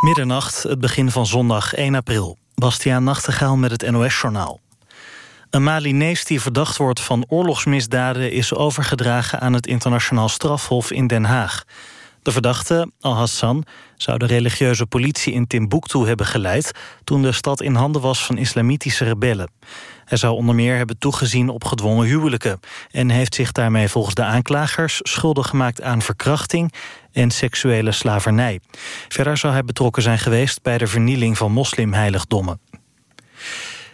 Middernacht, het begin van zondag 1 april. Bastiaan Nachtegaal met het NOS-journaal. Een Malinees die verdacht wordt van oorlogsmisdaden... is overgedragen aan het internationaal strafhof in Den Haag. De verdachte, Al-Hassan, zou de religieuze politie in Timbuktu hebben geleid... toen de stad in handen was van islamitische rebellen. Hij zou onder meer hebben toegezien op gedwongen huwelijken... en heeft zich daarmee volgens de aanklagers schuldig gemaakt aan verkrachting... en seksuele slavernij. Verder zou hij betrokken zijn geweest bij de vernieling van moslimheiligdommen.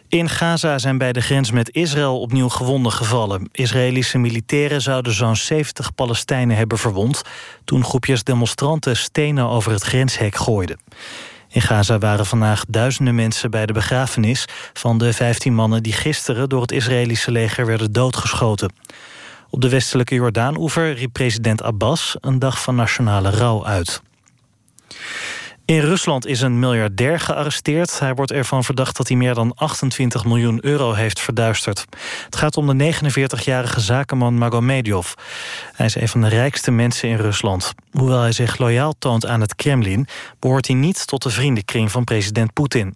In Gaza zijn bij de grens met Israël opnieuw gewonden gevallen. Israëlische militairen zouden zo'n 70 Palestijnen hebben verwond... toen groepjes demonstranten stenen over het grenshek gooiden. In Gaza waren vandaag duizenden mensen bij de begrafenis... van de 15 mannen die gisteren door het Israëlische leger werden doodgeschoten. Op de westelijke Jordaan-oever riep president Abbas... een dag van nationale rouw uit. In Rusland is een miljardair gearresteerd. Hij wordt ervan verdacht dat hij meer dan 28 miljoen euro heeft verduisterd. Het gaat om de 49-jarige zakenman Magomedov. Hij is een van de rijkste mensen in Rusland. Hoewel hij zich loyaal toont aan het Kremlin... behoort hij niet tot de vriendenkring van president Poetin.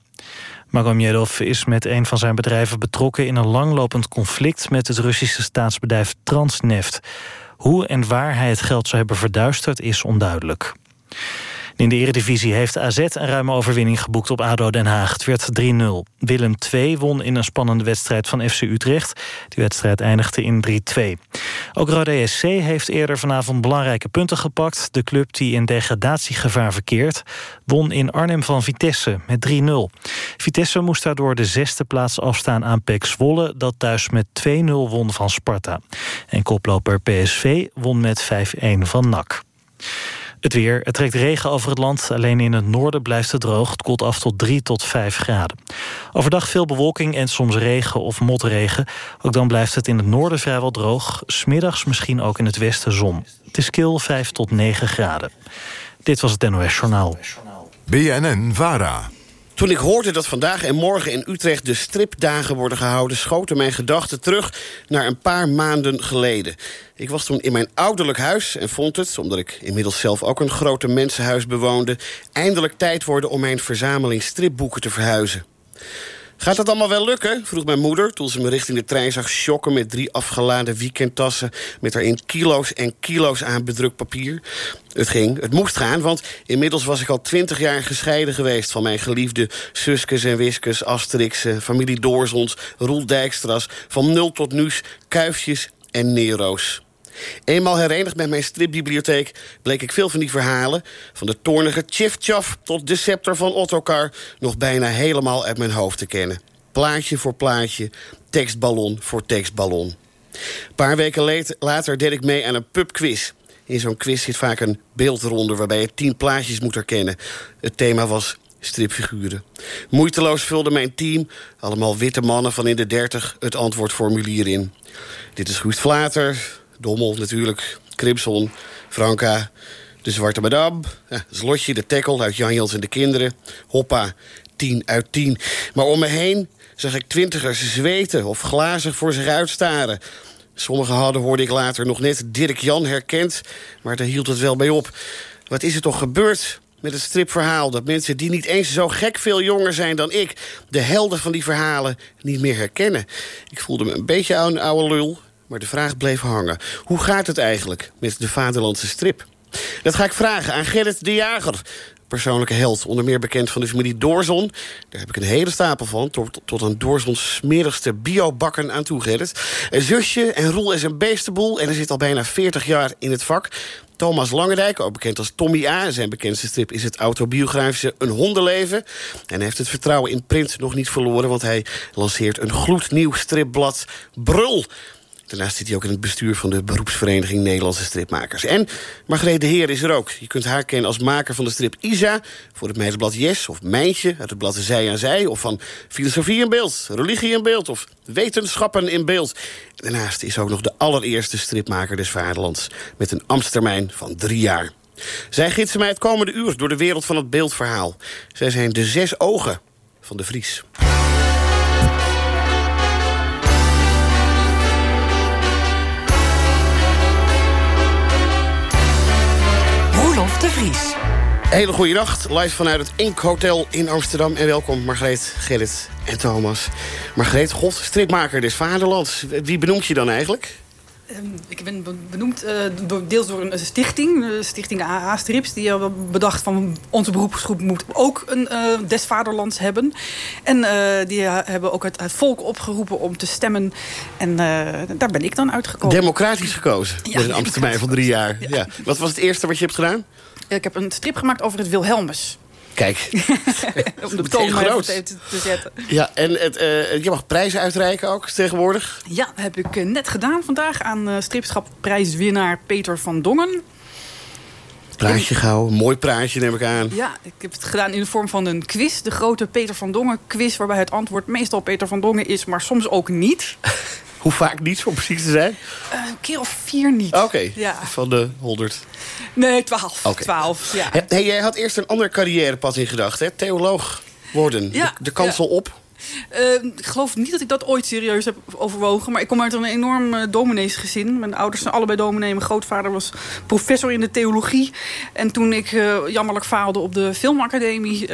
Magomedov is met een van zijn bedrijven betrokken... in een langlopend conflict met het Russische staatsbedrijf Transneft. Hoe en waar hij het geld zou hebben verduisterd is onduidelijk. In de Eredivisie heeft AZ een ruime overwinning geboekt op ADO Den Haag. Het werd 3-0. Willem II won in een spannende wedstrijd van FC Utrecht. Die wedstrijd eindigde in 3-2. Ook Rode SC heeft eerder vanavond belangrijke punten gepakt. De club die in degradatiegevaar verkeert... won in Arnhem van Vitesse met 3-0. Vitesse moest daardoor de zesde plaats afstaan aan PEC Zwolle... dat thuis met 2-0 won van Sparta. En koploper PSV won met 5-1 van NAC. Het weer. Het trekt regen over het land. Alleen in het noorden blijft het droog. Het koelt af tot 3 tot 5 graden. Overdag veel bewolking en soms regen of motregen. Ook dan blijft het in het noorden vrijwel droog. Smiddags misschien ook in het westen zon. Het is kil 5 tot 9 graden. Dit was het NOS Journaal. BNN-VARA. Toen ik hoorde dat vandaag en morgen in Utrecht de stripdagen worden gehouden... schoten mijn gedachten terug naar een paar maanden geleden. Ik was toen in mijn ouderlijk huis en vond het... omdat ik inmiddels zelf ook een grote mensenhuis bewoonde... eindelijk tijd worden om mijn verzameling stripboeken te verhuizen. Gaat dat allemaal wel lukken? vroeg mijn moeder toen ze me richting de trein zag schokken met drie afgeladen weekendtassen met erin kilo's en kilo's aan bedrukt papier. Het ging, het moest gaan, want inmiddels was ik al twintig jaar gescheiden geweest... van mijn geliefde Suskes en Wiskes, Asterixen, familie Doorzons... Roel Dijkstras, van nul tot nu's, Kuifjes en Nero's. Eenmaal herenigd met mijn stripbibliotheek bleek ik veel van die verhalen... van de toornige Chif-Chaf tot de scepter van Ottokar... nog bijna helemaal uit mijn hoofd te kennen. Plaatje voor plaatje, tekstballon voor tekstballon. Een paar weken later deed ik mee aan een pubquiz. In zo'n quiz zit vaak een beeldronde waarbij je tien plaatjes moet herkennen. Het thema was stripfiguren. Moeiteloos vulde mijn team, allemaal witte mannen van in de dertig... het antwoordformulier in. Dit is Guust Vlater, Dommel natuurlijk, Crimson, Franka, de Zwarte Madame... Ja, Zlotje, de tackle uit Jan Jans en de Kinderen. Hoppa, 10 uit 10. Maar om me heen zag ik twintigers zweten of glazig voor zich uitstaren. Sommigen hadden, hoorde ik later, nog net Dirk Jan herkend... maar daar hield het wel bij op. Wat is er toch gebeurd met het stripverhaal... dat mensen die niet eens zo gek veel jonger zijn dan ik... de helden van die verhalen niet meer herkennen? Ik voelde me een beetje een oude lul, maar de vraag bleef hangen. Hoe gaat het eigenlijk met de vaderlandse strip? Dat ga ik vragen aan Gerrit de Jager, persoonlijke held. Onder meer bekend van de familie Doorzon. Daar heb ik een hele stapel van. Tot, tot een Doorzons smerigste biobakken aan toe, Gerrit. Een zusje en Roel is een beestenboel. En hij zit al bijna 40 jaar in het vak. Thomas Langendijk, ook bekend als Tommy A. Zijn bekendste strip is het autobiografische Een hondenleven. En hij heeft het vertrouwen in print nog niet verloren... want hij lanceert een gloednieuw stripblad Brul... Daarnaast zit hij ook in het bestuur van de beroepsvereniging Nederlandse Stripmakers. En Margreet de Heer is er ook. Je kunt haar kennen als maker van de strip Isa... voor het meidenblad Yes of Mijntje uit het blad Zij aan Zij... of van Filosofie in Beeld, Religie in Beeld of Wetenschappen in Beeld. Daarnaast is ook nog de allereerste stripmaker des vaderlands... met een ambtstermijn van drie jaar. Zij gidsen mij het komende uur door de wereld van het beeldverhaal. Zij zijn de zes ogen van de Vries. Hele goede nacht, live vanuit het Ink Hotel in Amsterdam. En welkom Margreet, Gerrit en Thomas. Margreet, god, stripmaker des vaderlands. Wie benoemt je dan eigenlijk? Ehm, ik ben benoemd uh, deels door een stichting, de stichting AA Strips. Die hebben bedacht van onze beroepsgroep moet ook een uh, des vaderlands hebben. En die hebben ook het, het, volk opgeroepen om te stemmen. En daar ben ik dan uitgekomen. Democratisch gekozen, ja, met een ambtstermijn van drie jaar. Ja. ja. Wat was het eerste wat je hebt gedaan? Ik heb een strip gemaakt over het Wilhelmus. Kijk. Om de toon maar even te, te zetten. Ja, en het, uh, je mag prijzen uitreiken ook tegenwoordig? Ja, dat heb ik net gedaan vandaag aan uh, stripschapprijswinnaar Peter van Dongen. Praatje gauw, mooi praatje neem ik aan. Ja, ik heb het gedaan in de vorm van een quiz. De grote Peter van Dongen quiz, waarbij het antwoord meestal Peter van Dongen is... maar soms ook niet. Hoe vaak niet, om precies te zijn? Uh, een keer of vier niet. Oké, ja. van de honderd. Nee, twaalf. Okay. Twaalf, ja. Hey, jij had eerst een ander carrièrepad in gedachten, Theoloog worden. Ja, de, de kansel op. Uh, ik geloof niet dat ik dat ooit serieus heb overwogen. Maar ik kom uit een enorm uh, domineesgezin. Mijn ouders zijn allebei dominee. Mijn grootvader was professor in de theologie. En toen ik uh, jammerlijk faalde op de filmacademie...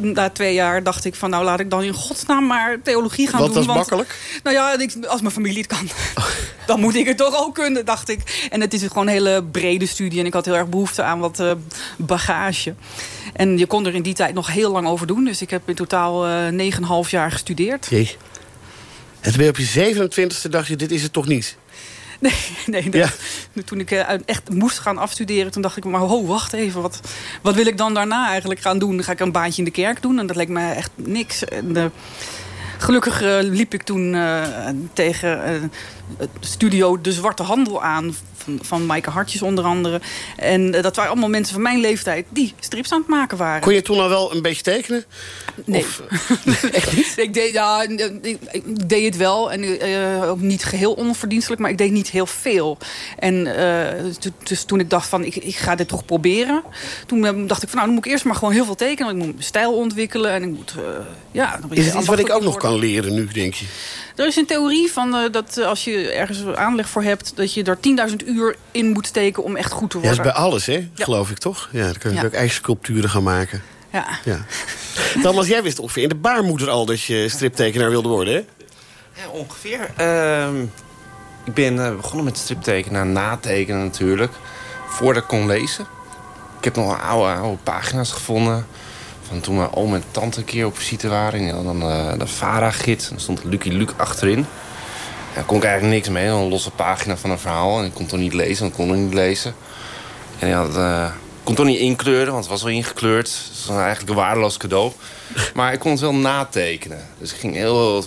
na twee jaar dacht ik van... nou laat ik dan in godsnaam maar theologie gaan doen. Wat was makkelijk? Nou ja, als mijn familie het kan... dan moet ik het toch ook kunnen, dacht ik. En het is gewoon een hele brede studie. En ik had heel erg behoefte aan wat bagage. En je kon er in die tijd nog heel lang over doen. Dus ik heb in totaal negen half jaar gestudeerd. Jee. En toen ben je op je 27e dacht je, dit is het toch niet? Nee, nee dat, ja. toen ik uh, echt moest gaan afstuderen... toen dacht ik, maar ho, wacht even. Wat, wat wil ik dan daarna eigenlijk gaan doen? Ga ik een baantje in de kerk doen. En dat leek me echt niks. En, uh, gelukkig uh, liep ik toen tegen het studio De Zwarte Handel aan van, van Maaike Hartjes onder andere. En uh, dat waren allemaal mensen van mijn leeftijd die strips aan het maken waren. Kon je toen al wel een beetje tekenen? Nee. Of, echt niet? ik, deed, ja, ik, ik, deed het wel. En uh, ook niet geheel onverdienstelijk, maar ik deed niet heel veel. En uh, dus toen ik dacht van, ik, ik ga dit toch proberen. Toen dacht ik van, nou, dan moet ik eerst maar gewoon heel veel tekenen. Ik moet mijn stijl ontwikkelen en ik moet... ja, dan Is het iets wat ik ook nog kan leren nu, denk je? Er is een theorie van uh, dat als je ergens aanleg voor hebt... dat je er 10.000 uur in moet steken om echt goed te worden. Ja, dat is bij alles, hè? Ja. geloof ik, toch? Ja, dan kun je ja. ook ijssculpturen gaan maken. Ja. ja. Thomas, jij wist ongeveer in de baarmoeder al... dat je striptekenaar wilde worden, hè? Ja, ongeveer. Uh, ik ben uh, begonnen met striptekenen, natekenen natuurlijk. Voordat ik kon lezen. Ik heb nog oude, oude pagina's gevonden van toen mijn oom en tante een keer op visite waren. En dan uh, de VARA-gids. En er stond Lucky Luke achterin. Daar kon ik eigenlijk niks mee. Een losse pagina van een verhaal. En ik kon toch niet lezen, want ik kon het niet lezen. En ja, dat, uh, kon toch niet inkleuren, want het was wel ingekleurd. Dus dat was eigenlijk een waardeloos cadeau. Maar ik kon het wel natekenen. Dus ik ging heel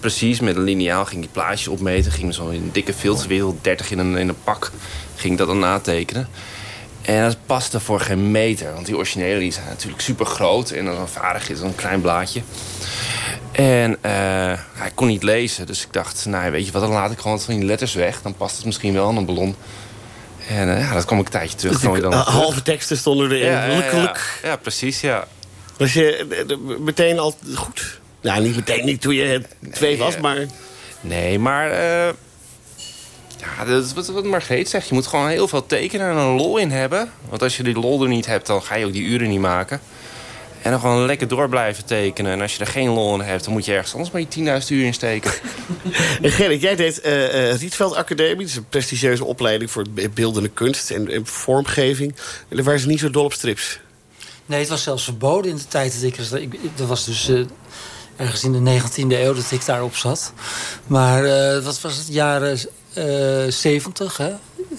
precies met een lineaal ging die plaatjes opmeten. Ging zo in een dikke filterwereld, 30 in een, in een pak, ging ik dat dan natekenen. En dat paste voor geen meter. Want die originele die zijn natuurlijk super groot. En dan vaardig is een klein blaadje. En uh, hij kon niet lezen. Dus ik dacht, nou weet je wat, dan laat ik gewoon van die letters weg. Dan past het misschien wel aan een ballon. En uh, ja, dat kwam ik een tijdje terug. Dus dan halve teksten stonden erin. Ja, ja, precies, ja. Was je meteen al goed? Nou, niet meteen, niet toen je twee was, maar... Nee, maar... Ja, dat is wat, wat Margreet zegt. Je moet gewoon heel veel tekenen en een lol in hebben. Want als je die lol er niet hebt, dan ga je ook die uren niet maken. En dan gewoon lekker door blijven tekenen. En als je er geen lol in hebt, dan moet je ergens anders maar je 10.000 uur in steken. en Gerrit, jij deed uh, uh, Rietveld Academie. Dat is een prestigieuze opleiding voor beeldende kunst en, en vormgeving. En daar waren ze niet zo dol op strips. Nee, het was zelfs verboden in de tijd dat ik... Dat was dus uh, ergens in de 19e eeuw dat ik daarop zat. Maar uh, wat was het? Jaren 70, hè?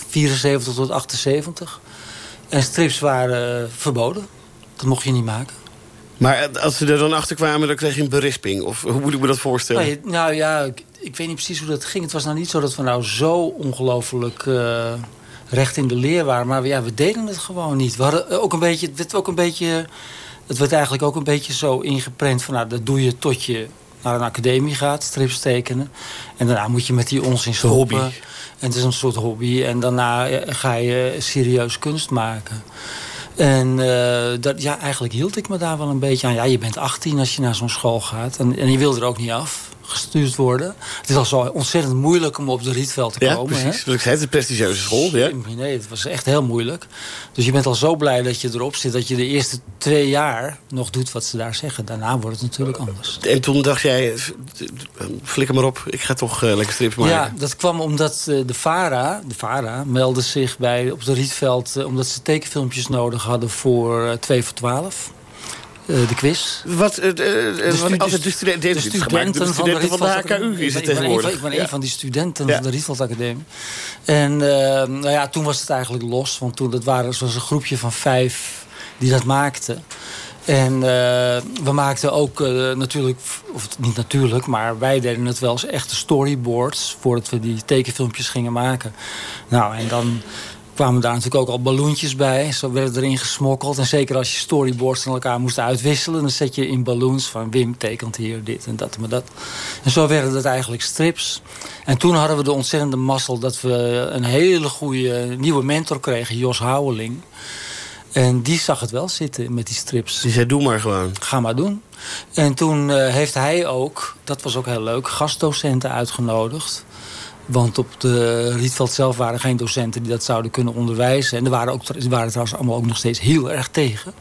74 tot 78. En strips waren verboden. Dat mocht je niet maken. Maar als ze er dan achter kwamen, dan kreeg je een berisping? Of hoe moet ik me dat voorstellen? Nee, nou ja, ik, ik, weet niet precies hoe dat ging. Het was nou niet zo dat we nou zo ongelooflijk uh, recht in de leer waren. Maar ja, we deden het gewoon niet. We hadden ook een beetje, het werd ook een beetje... Het werd eigenlijk ook een beetje zo ingeprent van... nou, dat doe je tot je naar een academie gaat, strips tekenen. En daarna moet je met die onzin stoppen. Hobby. En het is een soort hobby. En daarna ga je serieus kunst maken. En uh, dat, ja, eigenlijk hield ik me daar wel een beetje aan. Ja, je bent 18 als je naar zo'n school gaat. En, en je wil er ook niet af. Gestuurd worden. Het is al zo ontzettend moeilijk om op de Rietveld te Ja, komen. precies. Hè? Dus ik zei het, een prestigieuze school. Ja. Nee, het was echt heel moeilijk. Dus je bent al zo blij dat je erop zit... dat je de eerste twee jaar nog doet wat ze daar zeggen. Daarna wordt het natuurlijk anders. En toen dacht jij, flikker maar op, ik ga toch eh, lekker strips maken. Ja, dat kwam omdat eh, de VARA, de VARA meldde zich bij, op de Rietveld... eh, omdat ze tekenfilmpjes nodig hadden voor eh 2 voor 12. Eh, de quiz. Wat, eh, eh, stu- wat als het de de studenten, de de studenten van de van de HKU is het Ik ben- ik ben een tegenwoordig. van- Ik ben Ja. een van die studenten Ja. van de Rietveld Academie. En eh, nou ja, toen was het eigenlijk los. Want toen dat waren, zoals een groepje van vijf die dat maakten. En eh, we maakten ook eh, natuurlijk, of niet natuurlijk, maar wij deden het wel als echte storyboards voordat we die tekenfilmpjes gingen maken. Nou, en dan kwamen daar natuurlijk ook al balloontjes bij. Zo werd het erin gesmokkeld. En zeker als je storyboards van elkaar moest uitwisselen... dan zet je in balloons van Wim tekent hier dit en dat en dat. En zo werden het eigenlijk strips. En toen hadden we de ontzettende mazzel... dat we een hele goede nieuwe mentor kregen, Jos Houweling. En die zag het wel zitten met die strips. Die zei, doe maar gewoon. Ga maar doen. En toen eh, heeft hij ook, dat was ook heel leuk, gastdocenten uitgenodigd. Want op de Rietveld zelf waren geen docenten die dat zouden kunnen onderwijzen. En er waren, ook, er waren trouwens allemaal ook nog steeds heel erg tegen.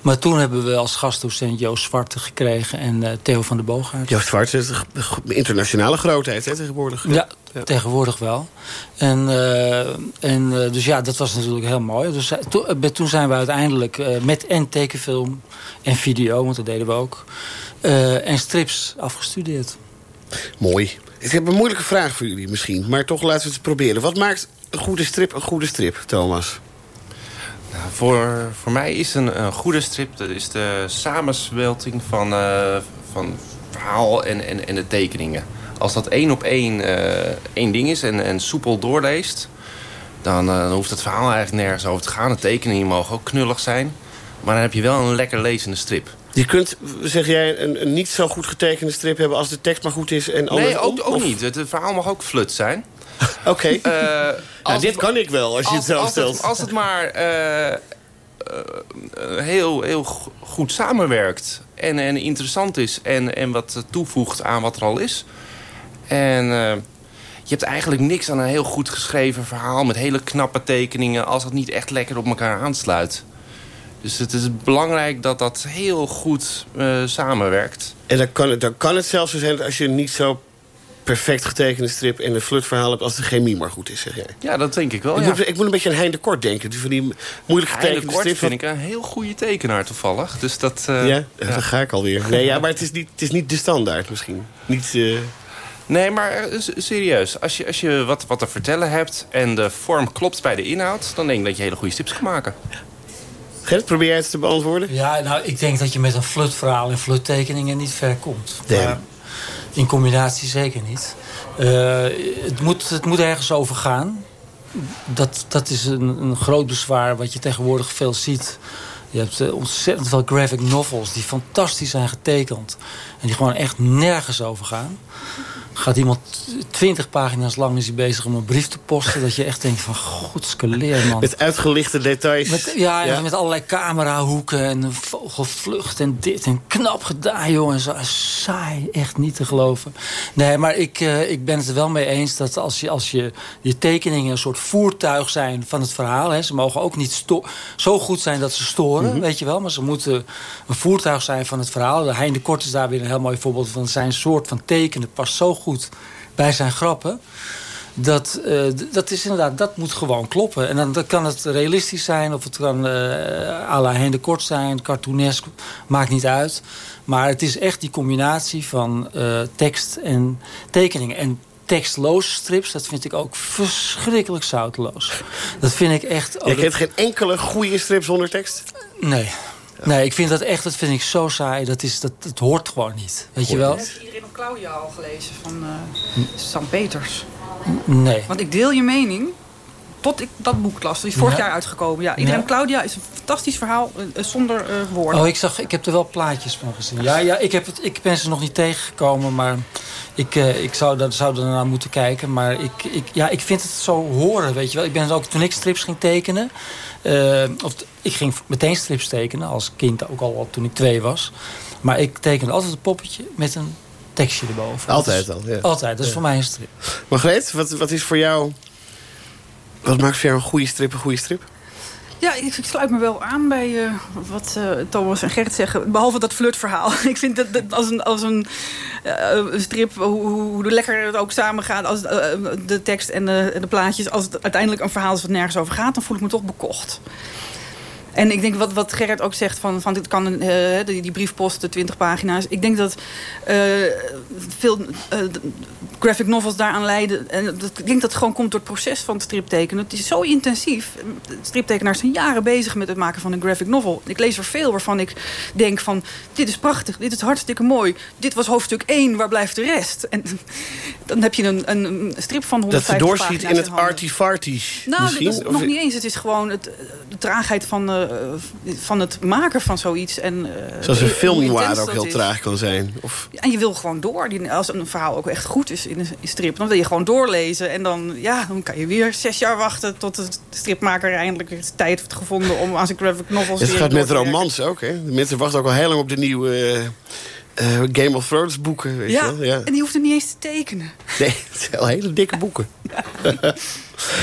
Maar toen hebben we als gastdocent Joost Zwarte gekregen en eh, Theo van der Boogaard. Joost Zwart is een internationale grootheid hè, tegenwoordig. Ja, tegenwoordig wel. En, eh, en eh, dus ja, dat was natuurlijk heel mooi. Dus, to- toen zijn we uiteindelijk met en tekenfilm en video, want dat deden we ook, en strips afgestudeerd. Mooi. Ik heb een moeilijke vraag voor jullie misschien. Maar toch laten we het proberen. Wat maakt een goede strip een goede strip, Thomas? Nou, voor, voor mij is een, een goede strip... dat is de samensmelting van, eh, van verhaal en, en, en de tekeningen. Als dat één op één, eh, één ding is en, en soepel doorleest... Dan, eh, dan hoeft het verhaal eigenlijk nergens over te gaan. De tekeningen mogen ook knullig zijn. Maar dan heb je wel een lekker lezende strip. Je kunt, zeg jij, een, een niet zo goed getekende strip hebben... als de tekst maar goed is en Nee, ook, ook Of- niet. Het, het verhaal mag ook flut zijn. Oké. Eh, Nou, dit het- kan ik wel, als je het zo stelt. Als het maar eh, eh, heel, heel go- goed samenwerkt en, en interessant is... En, en wat toevoegt aan wat er al is. En je hebt eigenlijk niks aan een heel goed geschreven verhaal... met hele knappe tekeningen als het niet echt lekker op elkaar aansluit. Dus het is belangrijk dat dat heel goed eh, samenwerkt. En dan kan, het, dan kan het zelfs zo zijn dat als je niet zo perfect getekende strip... en een flutverhaal hebt als de chemie maar goed is, zeg jij. Ja, dat denk ik wel, ik, ja. moet, ik moet een beetje aan Hein de Kort denken. Die van die moeilijk getekende kort strip. vind ik een heel goede tekenaar toevallig. Dus dat... eh, ja, daar ga ik alweer. Nee, ja, maar het is niet, het is niet de standaard misschien. Niet, eh, Nee, maar serieus. Als je, als je wat, wat te vertellen hebt en de vorm klopt bij de inhoud... dan denk ik dat je hele goede tips kan maken. Gert, probeer jij het te beantwoorden? Ja, nou, ik denk dat je met een flutverhaal en fluttekeningen niet ver komt. Maar in combinatie zeker niet. Eh, het, moet, het moet ergens over gaan. Dat, dat is een, een groot bezwaar wat je tegenwoordig veel ziet. Je hebt eh, ontzettend veel graphic novels die fantastisch zijn getekend. En die gewoon echt nergens over gaan. Gaat iemand twintig pagina's lang is hij bezig om een brief te posten... dat je echt denkt van, god, skaleer man. Met uitgelichte details. Met, ja, met allerlei camerahoeken en een vogelvlucht en dit. En knap gedaan, jongen. Zo saai, echt niet te geloven. Nee, maar ik, eh, ik ben het er wel mee eens dat als je, als je je tekeningen een soort voertuig zijn van het verhaal. Hè, ze mogen ook niet zo goed zijn dat ze storen, weet je wel. Maar ze moeten een voertuig zijn van het verhaal. De Hein de Kort is daar weer een heel mooi voorbeeld van. Zijn soort van tekenen past zo goed bij zijn grappen. Dat, eh, dat is inderdaad, dat moet gewoon kloppen. En dan, dan kan het realistisch zijn, of het kan eh à la Hein de Kort zijn, cartoonesk, maakt niet uit. Maar het is echt die combinatie van eh, tekst en tekeningen. En tekstloze strips, dat vind ik ook verschrikkelijk zoutloos. Dat vind ik echt... Je oh, kent geen enkele goede strip zonder tekst? Nee. Nee, ik vind dat echt, dat vind ik zo saai. Dat, is, dat, dat hoort gewoon niet. Weet je wel? Heeft iedereen op Claudia al gelezen van eh St. Peters? Nee. Want ik deel je mening tot ik dat boek las. Die is vorig Ja. jaar uitgekomen. Ja, iedereen Ja. Claudia is een fantastisch verhaal eh, eh, zonder eh, woorden. Oh, ik, zag, ik heb er wel plaatjes van gezien. Ja, ja ik, heb het, ik ben ze nog niet tegengekomen, maar ik, eh, ik zou, daar, zou er naar moeten kijken. Maar ik, ik, ja, ik vind het zo horen, weet je wel. Ik ben ook, toen ik strips ging tekenen... eh, of ik ging meteen strips tekenen, als kind ook al toen ik twee was. Maar ik tekende altijd een poppetje met een tekstje erboven. Altijd al, ja. Altijd, dat is voor mij een strip. Margreet, wat, wat is voor jou... Wat maakt voor jou een goede strip een goede strip? Ja, ik, sluit me wel aan bij uh, wat uh, Thomas en Gert zeggen. Behalve dat flirtverhaal. ik vind dat, als een, als een, uh, strip, hoe, hoe lekker het ook samengaat... als de tekst en de, de plaatjes... als het uiteindelijk een verhaal is wat nergens over gaat... dan voel ik me toch bekocht. En ik denk wat, wat Gerrit ook zegt, van, van dit kan uh, die, die briefpost, de 20 pagina's. Ik denk dat uh, veel uh, graphic novels daaraan leiden. En dat, ik denk dat het gewoon komt door het proces van het striptekenen. Het is zo intensief. Striptekenaars zijn jaren bezig met het maken van een graphic novel. Ik lees er veel waarvan ik denk van... dit is prachtig, dit is hartstikke mooi. Dit was hoofdstuk 1, waar blijft de rest? En dan heb je een, een strip van 150 Dat je doorschiet in het artifartisch Nou, misschien? dat is nog niet eens. Het is gewoon het, de traagheid van van het maken van zoiets. En, uh, Zoals een film noir ook heel is. traag kan zijn. Of... En je wil gewoon door. Als een verhaal ook echt goed is in een strip... dan wil je gewoon doorlezen. En dan, ja, dan kan je weer zes jaar wachten... tot de stripmaker eindelijk tijd heeft gevonden... om aan zijn graphic novels Het gaat met romans ook, hè? De mensen wachten ook al heel lang op de nieuwe... Uh, Game of Thrones boeken, weet ja, je wel? Ja, en die hoeft er niet eens te tekenen. Nee, het zijn wel hele dikke boeken. Ja.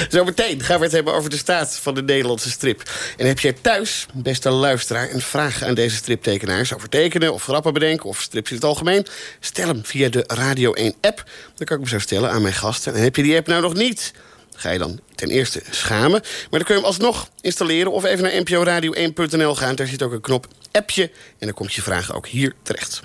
Zometeen gaan we het hebben over de staat van de Nederlandse strip. En heb jij thuis, beste luisteraar, een vraag aan deze striptekenaars... over tekenen of grappen bedenken of strips in het algemeen... stel hem via de Radio 1-app. Dan kan ik hem zo stellen aan mijn gasten. En heb je die app nou nog niet ga je dan ten eerste schamen. Maar dan kun je hem alsnog installeren of even naar nporadio1.nl gaan. Daar zit ook een knop appje en dan komt je vraag ook hier terecht.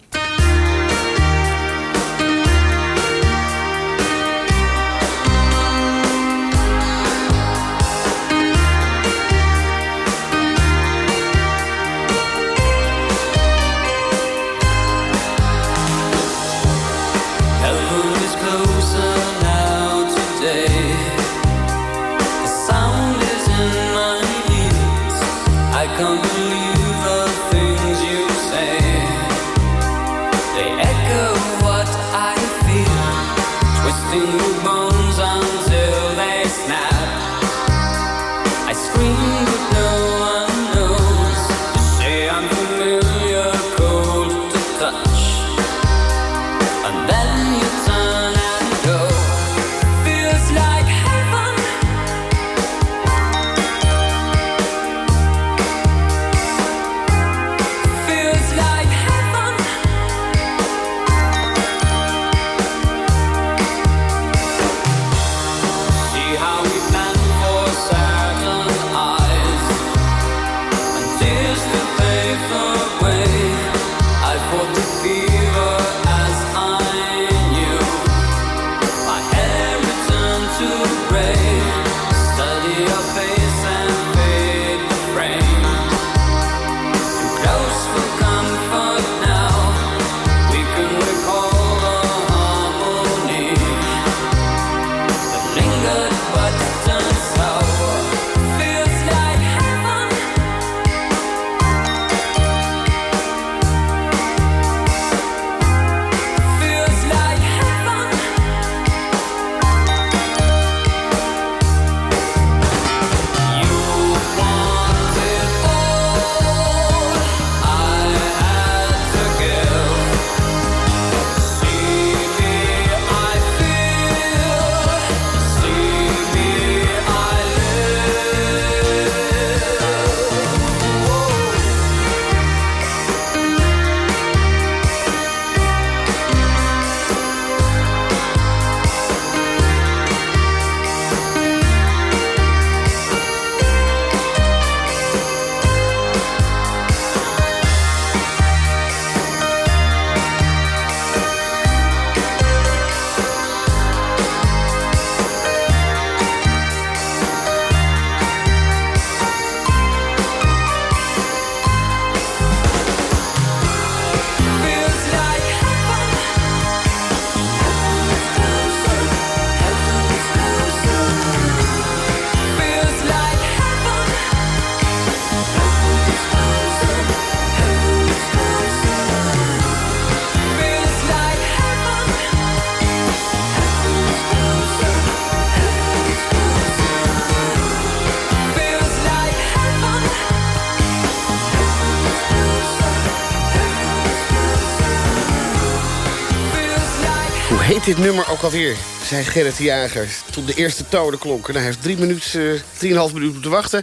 Dit nummer ook alweer? Zei Gerrit de Jager. Tot de eerste tonen klonken. Nou, hij heeft drie minuten, uh, drieënhalf minuten moeten wachten.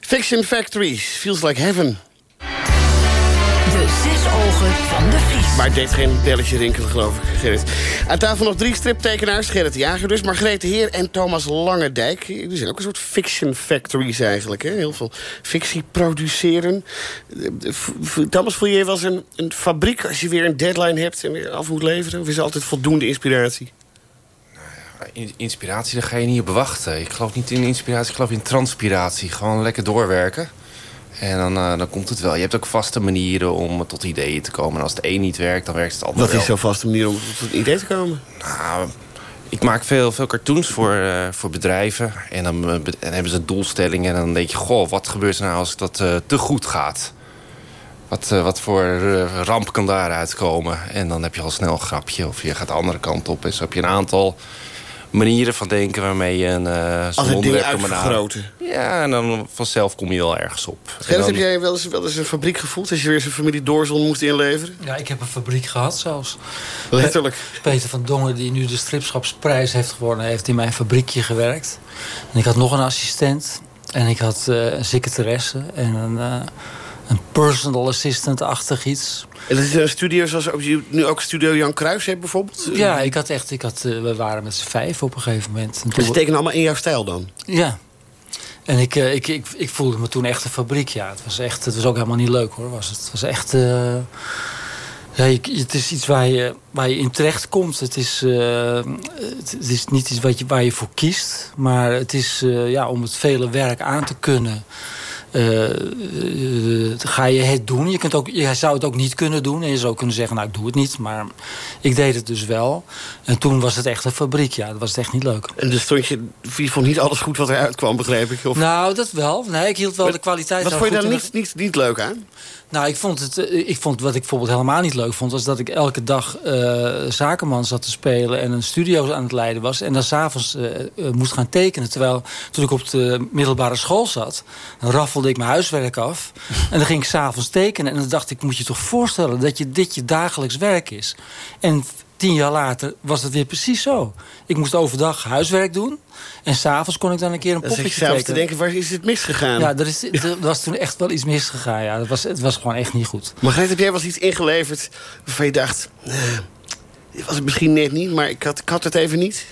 Fiction Factory, Feels Like Heaven. Zes ogen van de Vries. Maar het deed geen belletje rinkelen, geloof ik, Gerrit. Aan tafel nog drie striptekenaars. Gerrit de Jager dus, Margrethe Heer en Thomas Langendijk. Die zijn ook een soort fiction factories eigenlijk. Hè? Heel veel fictie produceren. Thomas, voel je wel eens een, een fabriek als je weer een deadline hebt... en weer af moet leveren? Of is er altijd voldoende inspiratie? Inspiratie, daar ga je niet op wachten. Ik geloof niet in inspiratie, ik geloof in transpiratie. Gewoon lekker doorwerken. En dan, uh, dan komt het wel. Je hebt ook vaste manieren om tot ideeën te komen. En als het een niet werkt, dan werkt het ander Wat is zo'n vaste manier om tot een idee te komen? Nou, ik maak veel, veel cartoons voor, uh, voor bedrijven. En dan, uh, en hebben ze doelstellingen. En dan denk je, goh, wat gebeurt er nou als dat te goed gaat? Wat, wat voor ramp kan daaruit komen? En dan heb je al snel een grapje. Of je gaat de andere kant op. En zo heb je een aantal manieren van denken waarmee je een uh, Als een ding uitvergroten. Ja, en dan vanzelf kom je wel ergens op. Gerrit, heb jij wel eens, wel eens een fabriek gevoeld... als je weer zijn familie Doorzon moest inleveren? Ja, ik heb een fabriek gehad zelfs. Letterlijk. Peter van Dongen, die nu de stripschapsprijs heeft gewonnen... heeft in mijn fabriekje gewerkt. En ik had nog een assistent. En ik had uh, een secretaresse en een... Uh, een personal assistant-achtig iets. En dat is een studio zoals je nu ook Studio Jan Kruis hebt bijvoorbeeld? Ja, ik had echt, ik had, uh, we waren met z'n vijf op een gegeven moment. Dus ze tekenen allemaal in jouw stijl dan? Ja. En ik, uh, ik, ik, ik voelde me toen echt een fabriek, ja. Het was, echt, het was ook helemaal niet leuk hoor. Was het. het was echt... Uh, ja, je, het is iets waar je, waar je in terecht komt. Het is, het, het is niet iets wat je, waar je voor kiest. Maar het is ja, om het vele werk aan te kunnen... Uh, uh, ga je het doen. Je, kunt ook, je zou het ook niet kunnen doen. En je zou kunnen zeggen, nou ik doe het niet. Maar ik deed het dus wel. En toen was het echt een fabriek. Ja, dat was het echt niet leuk. En dus stond je, je vond niet alles goed wat eruit kwam, begreep ik? Of? Nou, dat wel. Nee, ik hield wel maar, de kwaliteit Wat vond je daar niet, niet, niet leuk aan? Nou, ik vond, het, ik vond wat ik bijvoorbeeld helemaal niet leuk vond... was dat ik elke dag uh, zakenman zat te spelen... en een studio aan het leiden was... en dan s'avonds uh, moest gaan tekenen. Terwijl toen ik op de middelbare school zat... dan raffelde ik mijn huiswerk af. en dan ging ik s'avonds tekenen. En dan dacht ik, moet je toch voorstellen... dat je, dit je dagelijks werk is. En tien jaar later was het weer precies zo. Ik moest overdag huiswerk doen... En s'avonds kon ik dan een keer een poppetje tekenen. zelf te denken, waar is het misgegaan? Ja, er, is, er was toen echt wel iets misgegaan. Ja. Dat was, het was gewoon echt niet goed. Maar heb jij wel eens iets ingeleverd waarvan je dacht... Uh, dit was het misschien net niet, maar ik had, ik had het even niet?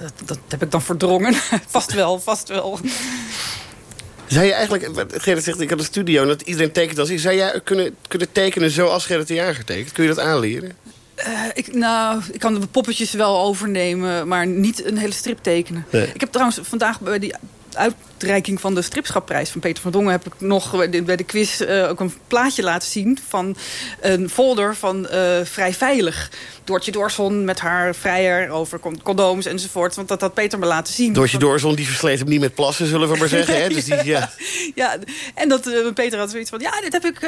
Dat, dat heb ik dan verdrongen. vast wel, vast wel. Zou je eigenlijk, Gerrit zegt, ik had een studio... en dat iedereen tekent als ik. Zou jij kunnen, kunnen tekenen zoals Gerrit de Jager tekent? Kun je dat aanleren? Uh, ik, nou, ik kan de poppetjes wel overnemen, maar niet een hele strip tekenen. Nee. Ik heb trouwens vandaag bij die uitreiking van de stripschapprijs van Peter van Dongen... heb ik nog bij de quiz uh, ook een plaatje laten zien... van een folder van uh, Vrij Veilig. Doortje Doorson met haar vrijer over condooms enzovoort. Want dat had Peter me laten zien. Doortje Doorson die versleet hem niet met plassen, zullen we maar zeggen. Hè? Dus die, ja. ja, en dat uh, Peter had zoiets van... ja, dit heb, ik,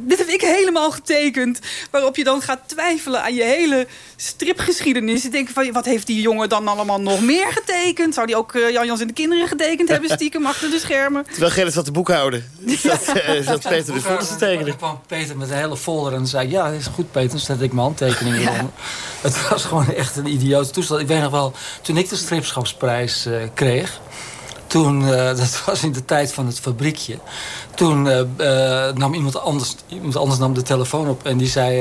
dit heb ik helemaal getekend. Waarop je dan gaat twijfelen aan je hele stripgeschiedenis. Je denkt van, wat heeft die jongen dan allemaal nog meer getekend? Zou die ook Jan Jans en de kinderen getekend hebben stiekem achter de schermen? Terwijl Gerrit zat te boekhouden. Zat, uh, zat Peter dus foto's te tekenen. Dan kwam Peter met een hele folder en zei... ja, dat is goed Peter, dan zet ik mijn handtekening in. Ja. Het was gewoon echt een idiote toestand. Ik weet nog wel, toen ik de stripschapsprijs uh, kreeg... Toen, uh, dat was in de tijd van het fabriekje. Toen uh, nam iemand anders, iemand anders nam de telefoon op en die zei...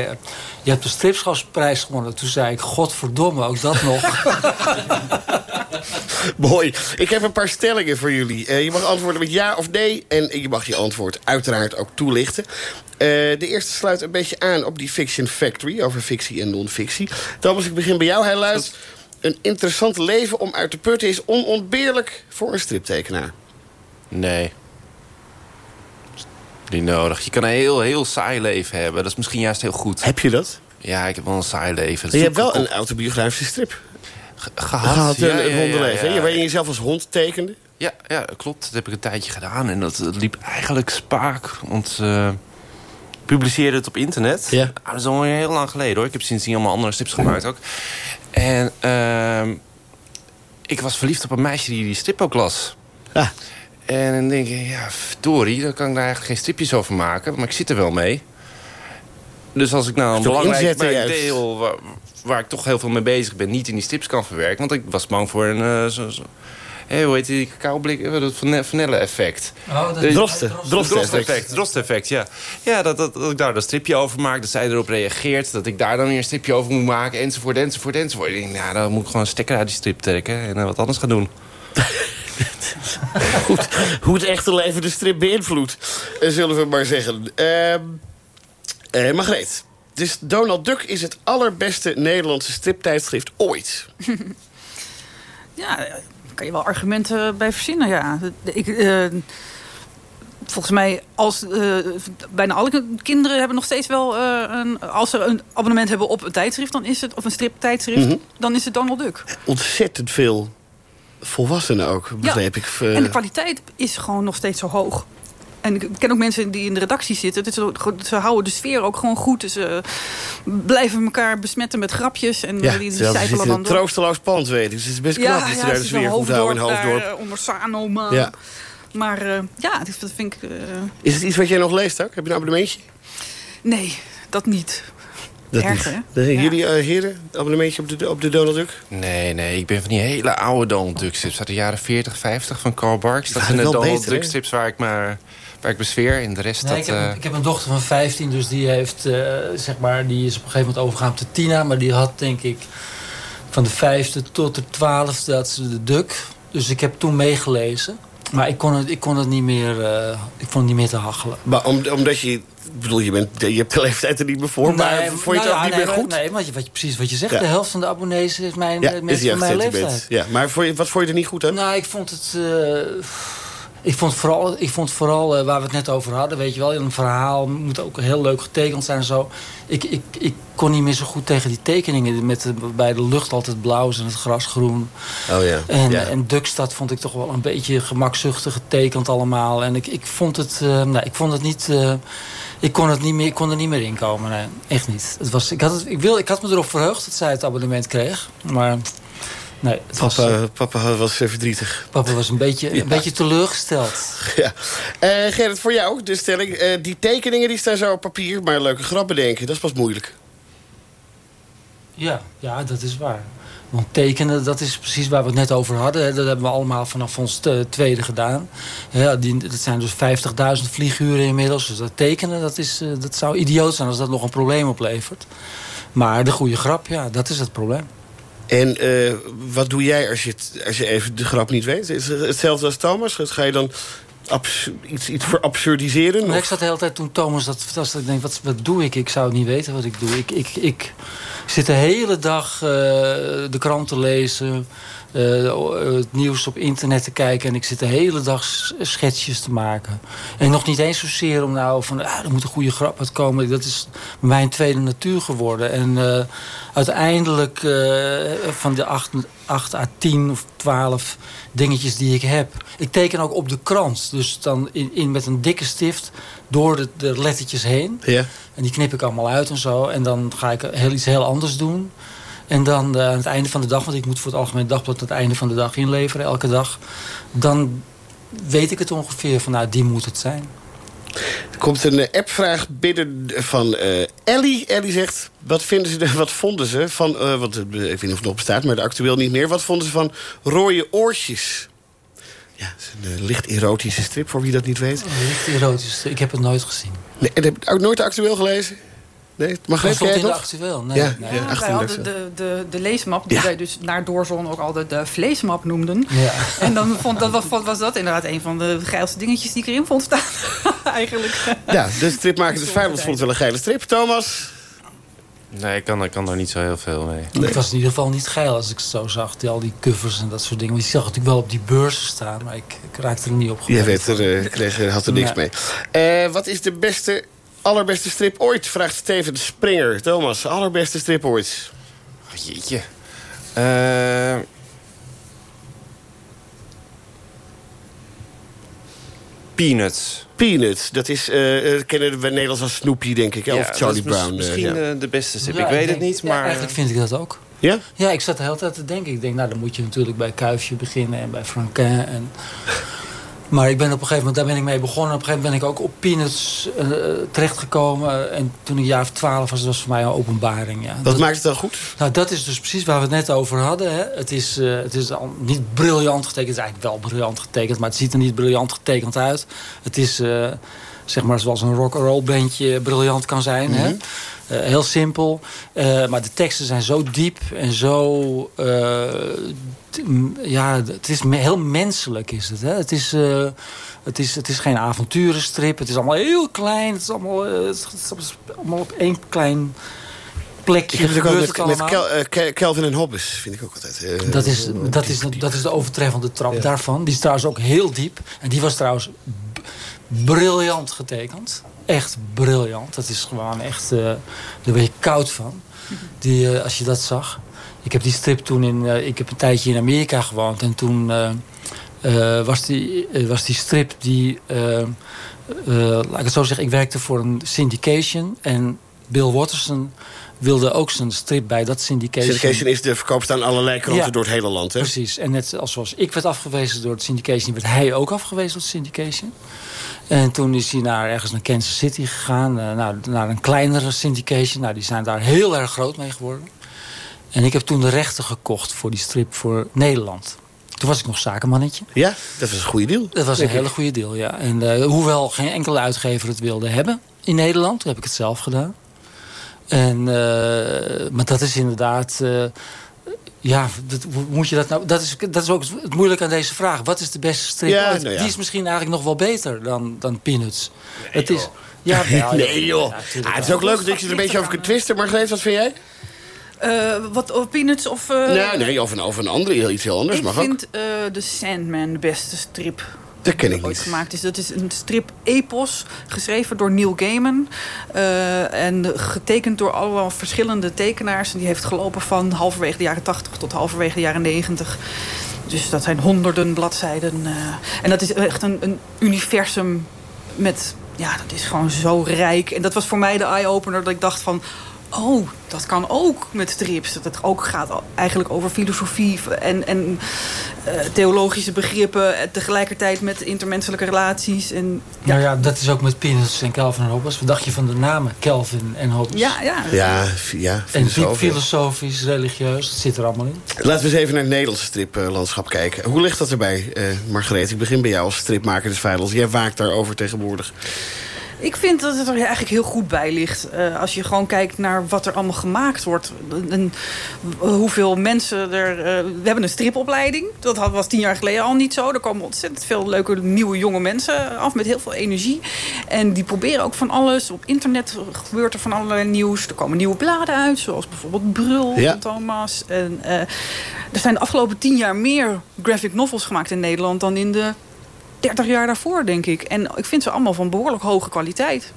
je hebt de stripschapsprijs gewonnen. Toen zei ik, godverdomme, ook dat nog. Mooi. Ik heb een paar stellingen voor jullie. Je mag antwoorden met ja of nee. En je mag je antwoord uiteraard ook toelichten. De eerste sluit een beetje aan op die Fiction Factory... over fictie en non-fictie. Thomas, ik begin bij jou. Hij. Een interessant leven om uit te putten is onontbeerlijk voor een striptekenaar. Nee. Niet nodig. Je kan een heel, heel saai leven hebben. Dat is misschien juist heel goed. Heb je dat? Ja, ik heb wel een saai leven. je hebt wel een autobiografische strip gehad. gehad ja, een ja, hondenleven, ja, ja. waarin je jezelf als hond tekende. Ja, ja, klopt. Dat heb ik een tijdje gedaan. En dat, dat liep eigenlijk spaak. Want uh, publiceerde het op internet. Ja. Ah, dat is al heel lang geleden hoor. Ik heb sindsdien allemaal andere strips gemaakt ook. En uh, ik was verliefd op een meisje die die strip ook las. Ah. En dan denk ik, ja, verdorie, dan kan ik daar eigenlijk geen stripjes over maken. Maar ik zit er wel mee. Dus als ik nou een belangrijk deel... Waar, waar ik toch heel veel mee bezig ben... niet in die strips kan verwerken. Want ik was bang voor een... eh, zo, zo, hé, hoe heet die cacaoblik? Eh, Dat van- vanille-effect. Oh, dat- Drosten. Drosten. Drost-effect. Drost-effect, ja. Ja, dat, dat, dat ik daar een stripje over maak. Dat zij erop reageert. Dat ik daar dan weer een stripje over moet maken. Enzovoort, enzovoort, enzovoort. Ik denk, nou, dan moet ik gewoon een stekker uit die strip trekken. En eh, wat anders gaan doen. Goed, hoe het echte leven de strip beïnvloedt, eh, zullen we maar zeggen. Ehm eh, Margreet, dus Donald Duck is het allerbeste Nederlandse striptijdschrift ooit. Ja, kan je wel argumenten bij verzinnen, ja. Ik, eh, volgens mij, als, eh, bijna alle kinderen hebben nog steeds wel... eh, een, als ze een abonnement hebben op een tijdschrift, dan is het, of een striptijdschrift... Mhm. dan is het Donald Duck. Ontzettend veel volwassenen ook, begreep ik. En de kwaliteit is gewoon nog steeds zo hoog. En ik ken ook mensen die in de redactie zitten. Dus ze, houden de sfeer ook gewoon goed. Dus ze blijven elkaar besmetten met grapjes. En ja, eh, die, zitten in dan door. troosteloos pand, weet ik. Dus het is best knap dat ze daar de sfeer wel goed houden in Hoofddorp, daar, eh, onder Sanoma. Ja. Maar eh, ja, dat vind ik... eh, Is het iets wat jij nog leest ook? Heb je een abonnementje? nee, dat niet. Dat Erg, niet. hè? Zijn Ja. Jullie heren, abonnementje op de, op de Donald Duck? Nee, nee, ik ben van die hele oude Donald Duck strips. Uit de jaren 40, 50 van Carl Barks. Dat zijn de wel Donald beter, Duck hè? strips waar ik, maar, waar ik besfeer. En de rest, Nee, dat... ik, heb, eh, een- ik heb een dochter van 15, dus die heeft, eh, zeg maar, die is op een gegeven moment overgegaan tot Tina. Maar die had denk ik van de vijfde tot de twaalfde dat ze de Duk. Dus ik heb toen meegelezen. Maar ik kon het, ik kon het niet meer, eh, ik vond het niet meer te hachelen. Maar om, omdat je... Ik bedoel, je, bent, je hebt de leeftijd er niet meer voor, maar vond je het nou ook ja, niet nee, meer goed? Nee, want je, wat je, precies wat je zegt. Ja. De helft van de abonnees is mijn, Ja, eh, mensen die van mijn leeftijd. Ja, maar vond je, wat vond je er niet goed aan? Nou, ik vond het. eh, ik vond vooral, ik vond vooral eh, waar we het net over hadden, weet je wel, een verhaal moet ook heel leuk getekend zijn en zo. Ik, ik, ik kon niet meer zo goed tegen die tekeningen met de, bij de lucht altijd blauw is en het gras groen. Oh ja. En, ja. en Dukstad vond ik toch wel een beetje gemakzuchtig getekend allemaal. En ik, ik vond het, eh, nee, ik vond het niet. eh, ik kon, het niet meer, ik kon er niet meer in komen. Nee, echt niet. Het was, ik, had het, ik, wil, ik had me erop verheugd dat zij het abonnement kreeg. Maar nee, was, eh, Papa, papa was verdrietig. papa was een beetje, een beetje teleurgesteld. Ja. Eh, Gerrit, voor jou de stelling. eh, die tekeningen die staan zo op papier, maar leuke grappen denken, dat is pas moeilijk. Ja, ja, dat is waar. Want tekenen, dat is precies waar we het net over hadden. hè. Dat hebben we allemaal vanaf ons tweede gedaan. Ja, die, dat zijn dus 50.000 vlieguren inmiddels. Dus dat tekenen, dat, is, dat zou idioot zijn als dat nog een probleem oplevert. Maar de goede grap, ja, dat is het probleem. En eh, wat doe jij als je, het, als je even de grap niet weet? Is het hetzelfde als Thomas? Ga je dan abs- iets, iets verabsurdiseren? Maar Of- ik zat de hele tijd toen Thomas dat vertelde. dat Ik denk, wat, wat doe ik? Ik zou het niet weten wat ik doe. Ik, ik, ik zit de hele dag eh, de krant te lezen. Eh, het nieuws op internet te kijken. En ik zit de hele dag schetsjes te maken. En nog niet eens zozeer om nou van... Ah, er moet een goede grap uit komen. Dat is mijn tweede natuur geworden. En eh, uiteindelijk eh, van de acht, acht à tien of twaalf dingetjes die ik heb. Ik teken ook op de krant. Dus dan in, in met een dikke stift door de, de lettertjes heen. Ja. En die knip ik allemaal uit en zo. En dan ga ik heel, iets heel anders doen. En dan eh, aan het einde van de dag, want ik moet voor het Algemeen Dagblad... aan het einde van de dag inleveren, elke dag. Dan weet ik het ongeveer van, nou, die moet het zijn. Er komt een eh, appvraag binnen van eh, Ellie. Ellie zegt, wat, vinden ze, wat vonden ze van... want, eh, ik weet niet of het nog bestaat, maar actueel niet meer. Wat vonden ze van rode oortjes? Ja, het is een licht erotische strip, voor wie dat niet weet. Licht erotisch. Ik heb het nooit gezien. Nee, en heb je ook nooit actueel gelezen? Nee, mag ik jij in de nog? actueel. Nee, Ja, nee. ja. Ja, 18 wij hadden de, de, de leesmap, die Ja. wij dus naar Doorzon ook altijd de vleesmap noemden. Ja. En dan vond, dat, was, was dat inderdaad een van de geilste dingetjes die ik erin vond staan. Eigenlijk. Ja, de stripmaker de Vijand vond het wel een geile strip. Thomas? Nee, ik kan, ik kan daar niet zo heel veel mee. Het was in ieder geval niet geil als ik het zo zag. Die, al die covers en dat soort dingen. Want je zag het natuurlijk wel op die beurzen staan. Maar ik, ik raakte er niet op gemerkt. weet er, eh, kreeg, had er niks Nee. mee. Eh, wat is de beste, allerbeste strip ooit? Vraagt Steven Springer. Thomas, allerbeste strip ooit. Oh, jeetje. Eh, Peanuts. Peanuts, dat is, eh, eh, kennen we Nederlands als Snoopy, denk ik. Ja, of dat Charlie Brown. Misschien ja. de beste strip. Ja, ik weet het denk- niet, ja, maar... eigenlijk vind ik dat ook. ja? Ja, ik zat de hele tijd te denken. Ik denk, nou, dan moet je natuurlijk bij Kuifje beginnen en bij Franquin. En Maar ik ben op een gegeven moment, daar ben ik mee begonnen. Op een gegeven moment ben ik ook op Peanuts uh, terechtgekomen. En toen ik jaar of twaalf was, was voor mij een openbaring. Ja. Wat maakt het dan goed? Nou, dat is dus precies waar we het net over hadden. Hè. Het, is, uh, het is al niet briljant getekend. Het is eigenlijk wel briljant getekend, maar het ziet er niet briljant getekend uit. Het is, uh, zeg maar, zoals een rock'n'roll bandje briljant kan zijn. Mm -hmm. hè. Uh, heel simpel. Uh, maar de teksten zijn zo diep en zo... Uh, ja, het is heel menselijk is het. Hè? Het, is, het, is, het is geen avonturenstrip. Het is allemaal heel klein. Het is allemaal, het is allemaal op één klein plekje ik het ook met, Kel, Kelvin en Hobbes, vind ik ook altijd. dat, is, dat, is, dat is de overtreffende trap ja. daarvan. Die is trouwens ook heel diep. En die was trouwens briljant getekend echt briljant. Dat is gewoon echt... Uh, daar ben je koud van. Die, uh, als je dat zag. Ik heb die strip toen in... Uh, ik heb een tijdje in Amerika gewoond. En toen was, die, was die strip die... laat ik het zo zeggen. Ik werkte voor een syndication. En Bill Watterson wilde ook zijn strip bij dat syndication. Syndication is de verkoop aan allerlei kranten ja, door het hele land, hè? Precies. En net als zoals ik werd afgewezen door het syndication... werd hij ook afgewezen door het syndication. En toen is hij naar, ergens naar Kansas City gegaan. Uh, naar, naar een kleinere syndication. Nou, die zijn daar heel erg groot mee geworden. En ik heb toen de rechten gekocht voor die strip voor Nederland. Toen was ik nog zakenmannetje. Ja, dat was een goede deal. Dat was een hele goede deal, ja. En uh, hoewel geen enkele uitgever het wilde hebben in Nederland... toen heb ik het zelf gedaan. En, uh, maar dat is inderdaad... Ja, dat, moet je dat nou... Dat is, dat is ook het moeilijke aan deze vraag. Wat is de beste strip ja, nou ja. Die is misschien eigenlijk nog wel beter dan, dan Peanuts. Nee, het is, ja, ja, nee, joh. Ah, het is ook leuk dat je er een beetje over kunt twisten. Margreet, wat vind jij? Uh, wat, of Peanuts of... Uh, nee, nee, of een, of een andere, iets heel anders. Ik mag vind ook. Uh, The Sandman de beste strip dat ken ik ooit niet. gemaakt is. Dat is een strip-epos, geschreven door Neil Gaiman. Uh, en getekend door allemaal verschillende tekenaars. En die heeft gelopen van halverwege de jaren 80 tot halverwege de jaren 90. Dus dat zijn honderden bladzijden. Uh, en dat is echt een, een universum met... Ja, dat is gewoon zo rijk. En dat was voor mij de eye-opener dat ik dacht van... Oh, dat kan ook met strips. Dat het ook gaat eigenlijk over filosofie en, en uh, theologische begrippen. Tegelijkertijd met intermenselijke relaties. En, ja. Nou ja, dat is ook met Peanuts en Calvin en Hobbes. Wat dacht je van de namen Calvin en Hobbes? Ja, ja. Ja, ja en diep filosofisch, religieus. Dat zit er allemaal in. Laten we eens even naar het Nederlandse striplandschap kijken. Hoe ligt dat erbij, uh, Margreet? Ik begin bij jou als stripmaker des Veidels. Jij waakt daarover tegenwoordig. Ik vind dat het er eigenlijk heel goed bij ligt. Uh, als je gewoon kijkt naar wat er allemaal gemaakt wordt. En hoeveel mensen er... Uh, we hebben een stripopleiding. Dat was tien jaar geleden al niet zo. Er komen ontzettend veel leuke nieuwe jonge mensen af met heel veel energie. En die proberen ook van alles. Op internet gebeurt er van allerlei nieuws. Er komen nieuwe bladen uit. Zoals bijvoorbeeld Brul ja. van Thomas. En, uh, er zijn de afgelopen tien jaar meer graphic novels gemaakt in Nederland... dan in de 30 jaar daarvoor, denk ik. En ik vind ze allemaal van behoorlijk hoge kwaliteit.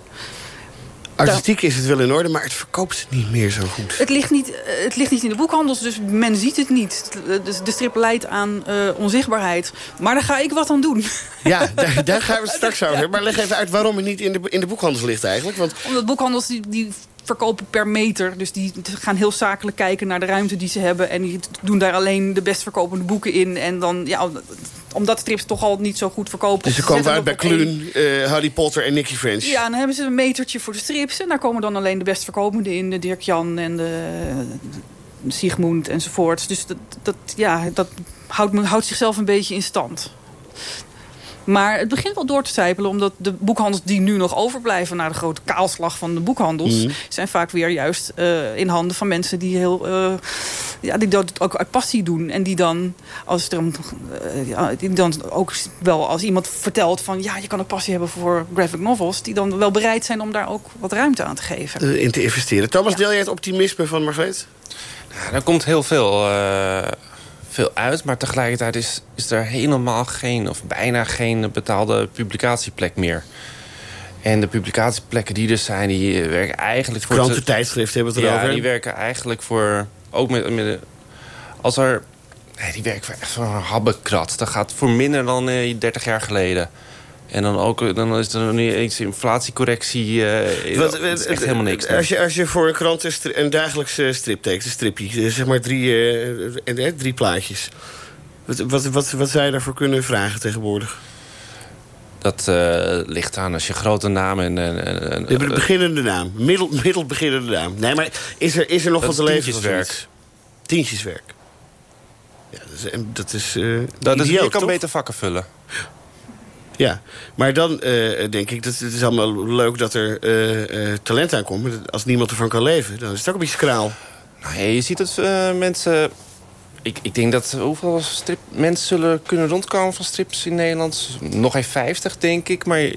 Artistiek is het wel in orde, maar het verkoopt niet meer zo goed. Het ligt niet, het ligt niet in de boekhandels, dus men ziet het niet. De strip leidt aan uh, onzichtbaarheid. Maar daar ga ik wat aan doen. Ja, daar, daar gaan we straks over. Maar leg even uit waarom het niet in de, in de boekhandels ligt eigenlijk. Want... Omdat boekhandels die, die verkopen per meter. Dus die gaan heel zakelijk kijken naar de ruimte die ze hebben. En die doen daar alleen de best verkopende boeken in. En dan, ja, omdat strips toch al niet zo goed verkopen. Dus ze komen uit bij Kluun, uh, Harry Potter en Nicky French. Ja, dan hebben ze een metertje voor de strips. En daar komen dan alleen de best verkopende in. De Dirk Jan en de, de Sigmund enzovoorts. Dus dat, dat, ja, dat houdt, houdt zichzelf een beetje in stand. Maar het begint wel door te sijpelen. Omdat de boekhandels die nu nog overblijven... na de grote kaalslag van de boekhandels... Mm. zijn vaak weer juist uh, in handen van mensen die heel... Uh, ja, die dat ook uit passie doen. En die dan, als er, uh, ja, die dan ook wel als iemand vertelt van... ja, je kan een passie hebben voor graphic novels... die dan wel bereid zijn om daar ook wat ruimte aan te geven. in te investeren. Thomas, ja. deel jij het optimisme van Margreet? Nou, er komt heel veel veel uit. Maar tegelijkertijd is, is er helemaal geen, of bijna geen betaalde publicatieplek meer. En de publicatieplekken die er zijn, die werken eigenlijk voor... Kranten, tijdschriften hebben het erover. Ja, die werken eigenlijk voor... Ook met, met als er... Nee, die werken voor echt voor een habbekrat. Dat gaat voor minder dan uh, 30 jaar geleden. En dan, ook, dan is er niet eens inflatiecorrectie. Uh, Wat, is echt helemaal niks. Als je, als je voor een krant een, een dagelijkse strip tekent, een stripje, zeg maar drie, uh, drie plaatjes. Wat, wat, wat, wat zou je daarvoor kunnen vragen tegenwoordig? Dat uh, ligt aan als je grote naam en... en, en de beginnende naam. Middel, middel beginnende naam. Nee, maar is er, is er nog wat te leven? Tientjeswerk. Tientjeswerk. Ja, dat is... Dat is, uh, dat is je kan beter vakken vullen. Ja, maar dan uh, denk ik, dat het is allemaal leuk dat er uh, uh, talent aankomt. Als niemand ervan kan leven, dan is het ook een beetje skraal. Nou, je ziet dat mensen... Ik, ik denk dat hoeveel strip mensen zullen kunnen rondkomen van strips in Nederland? Nog geen 50, denk ik. Maar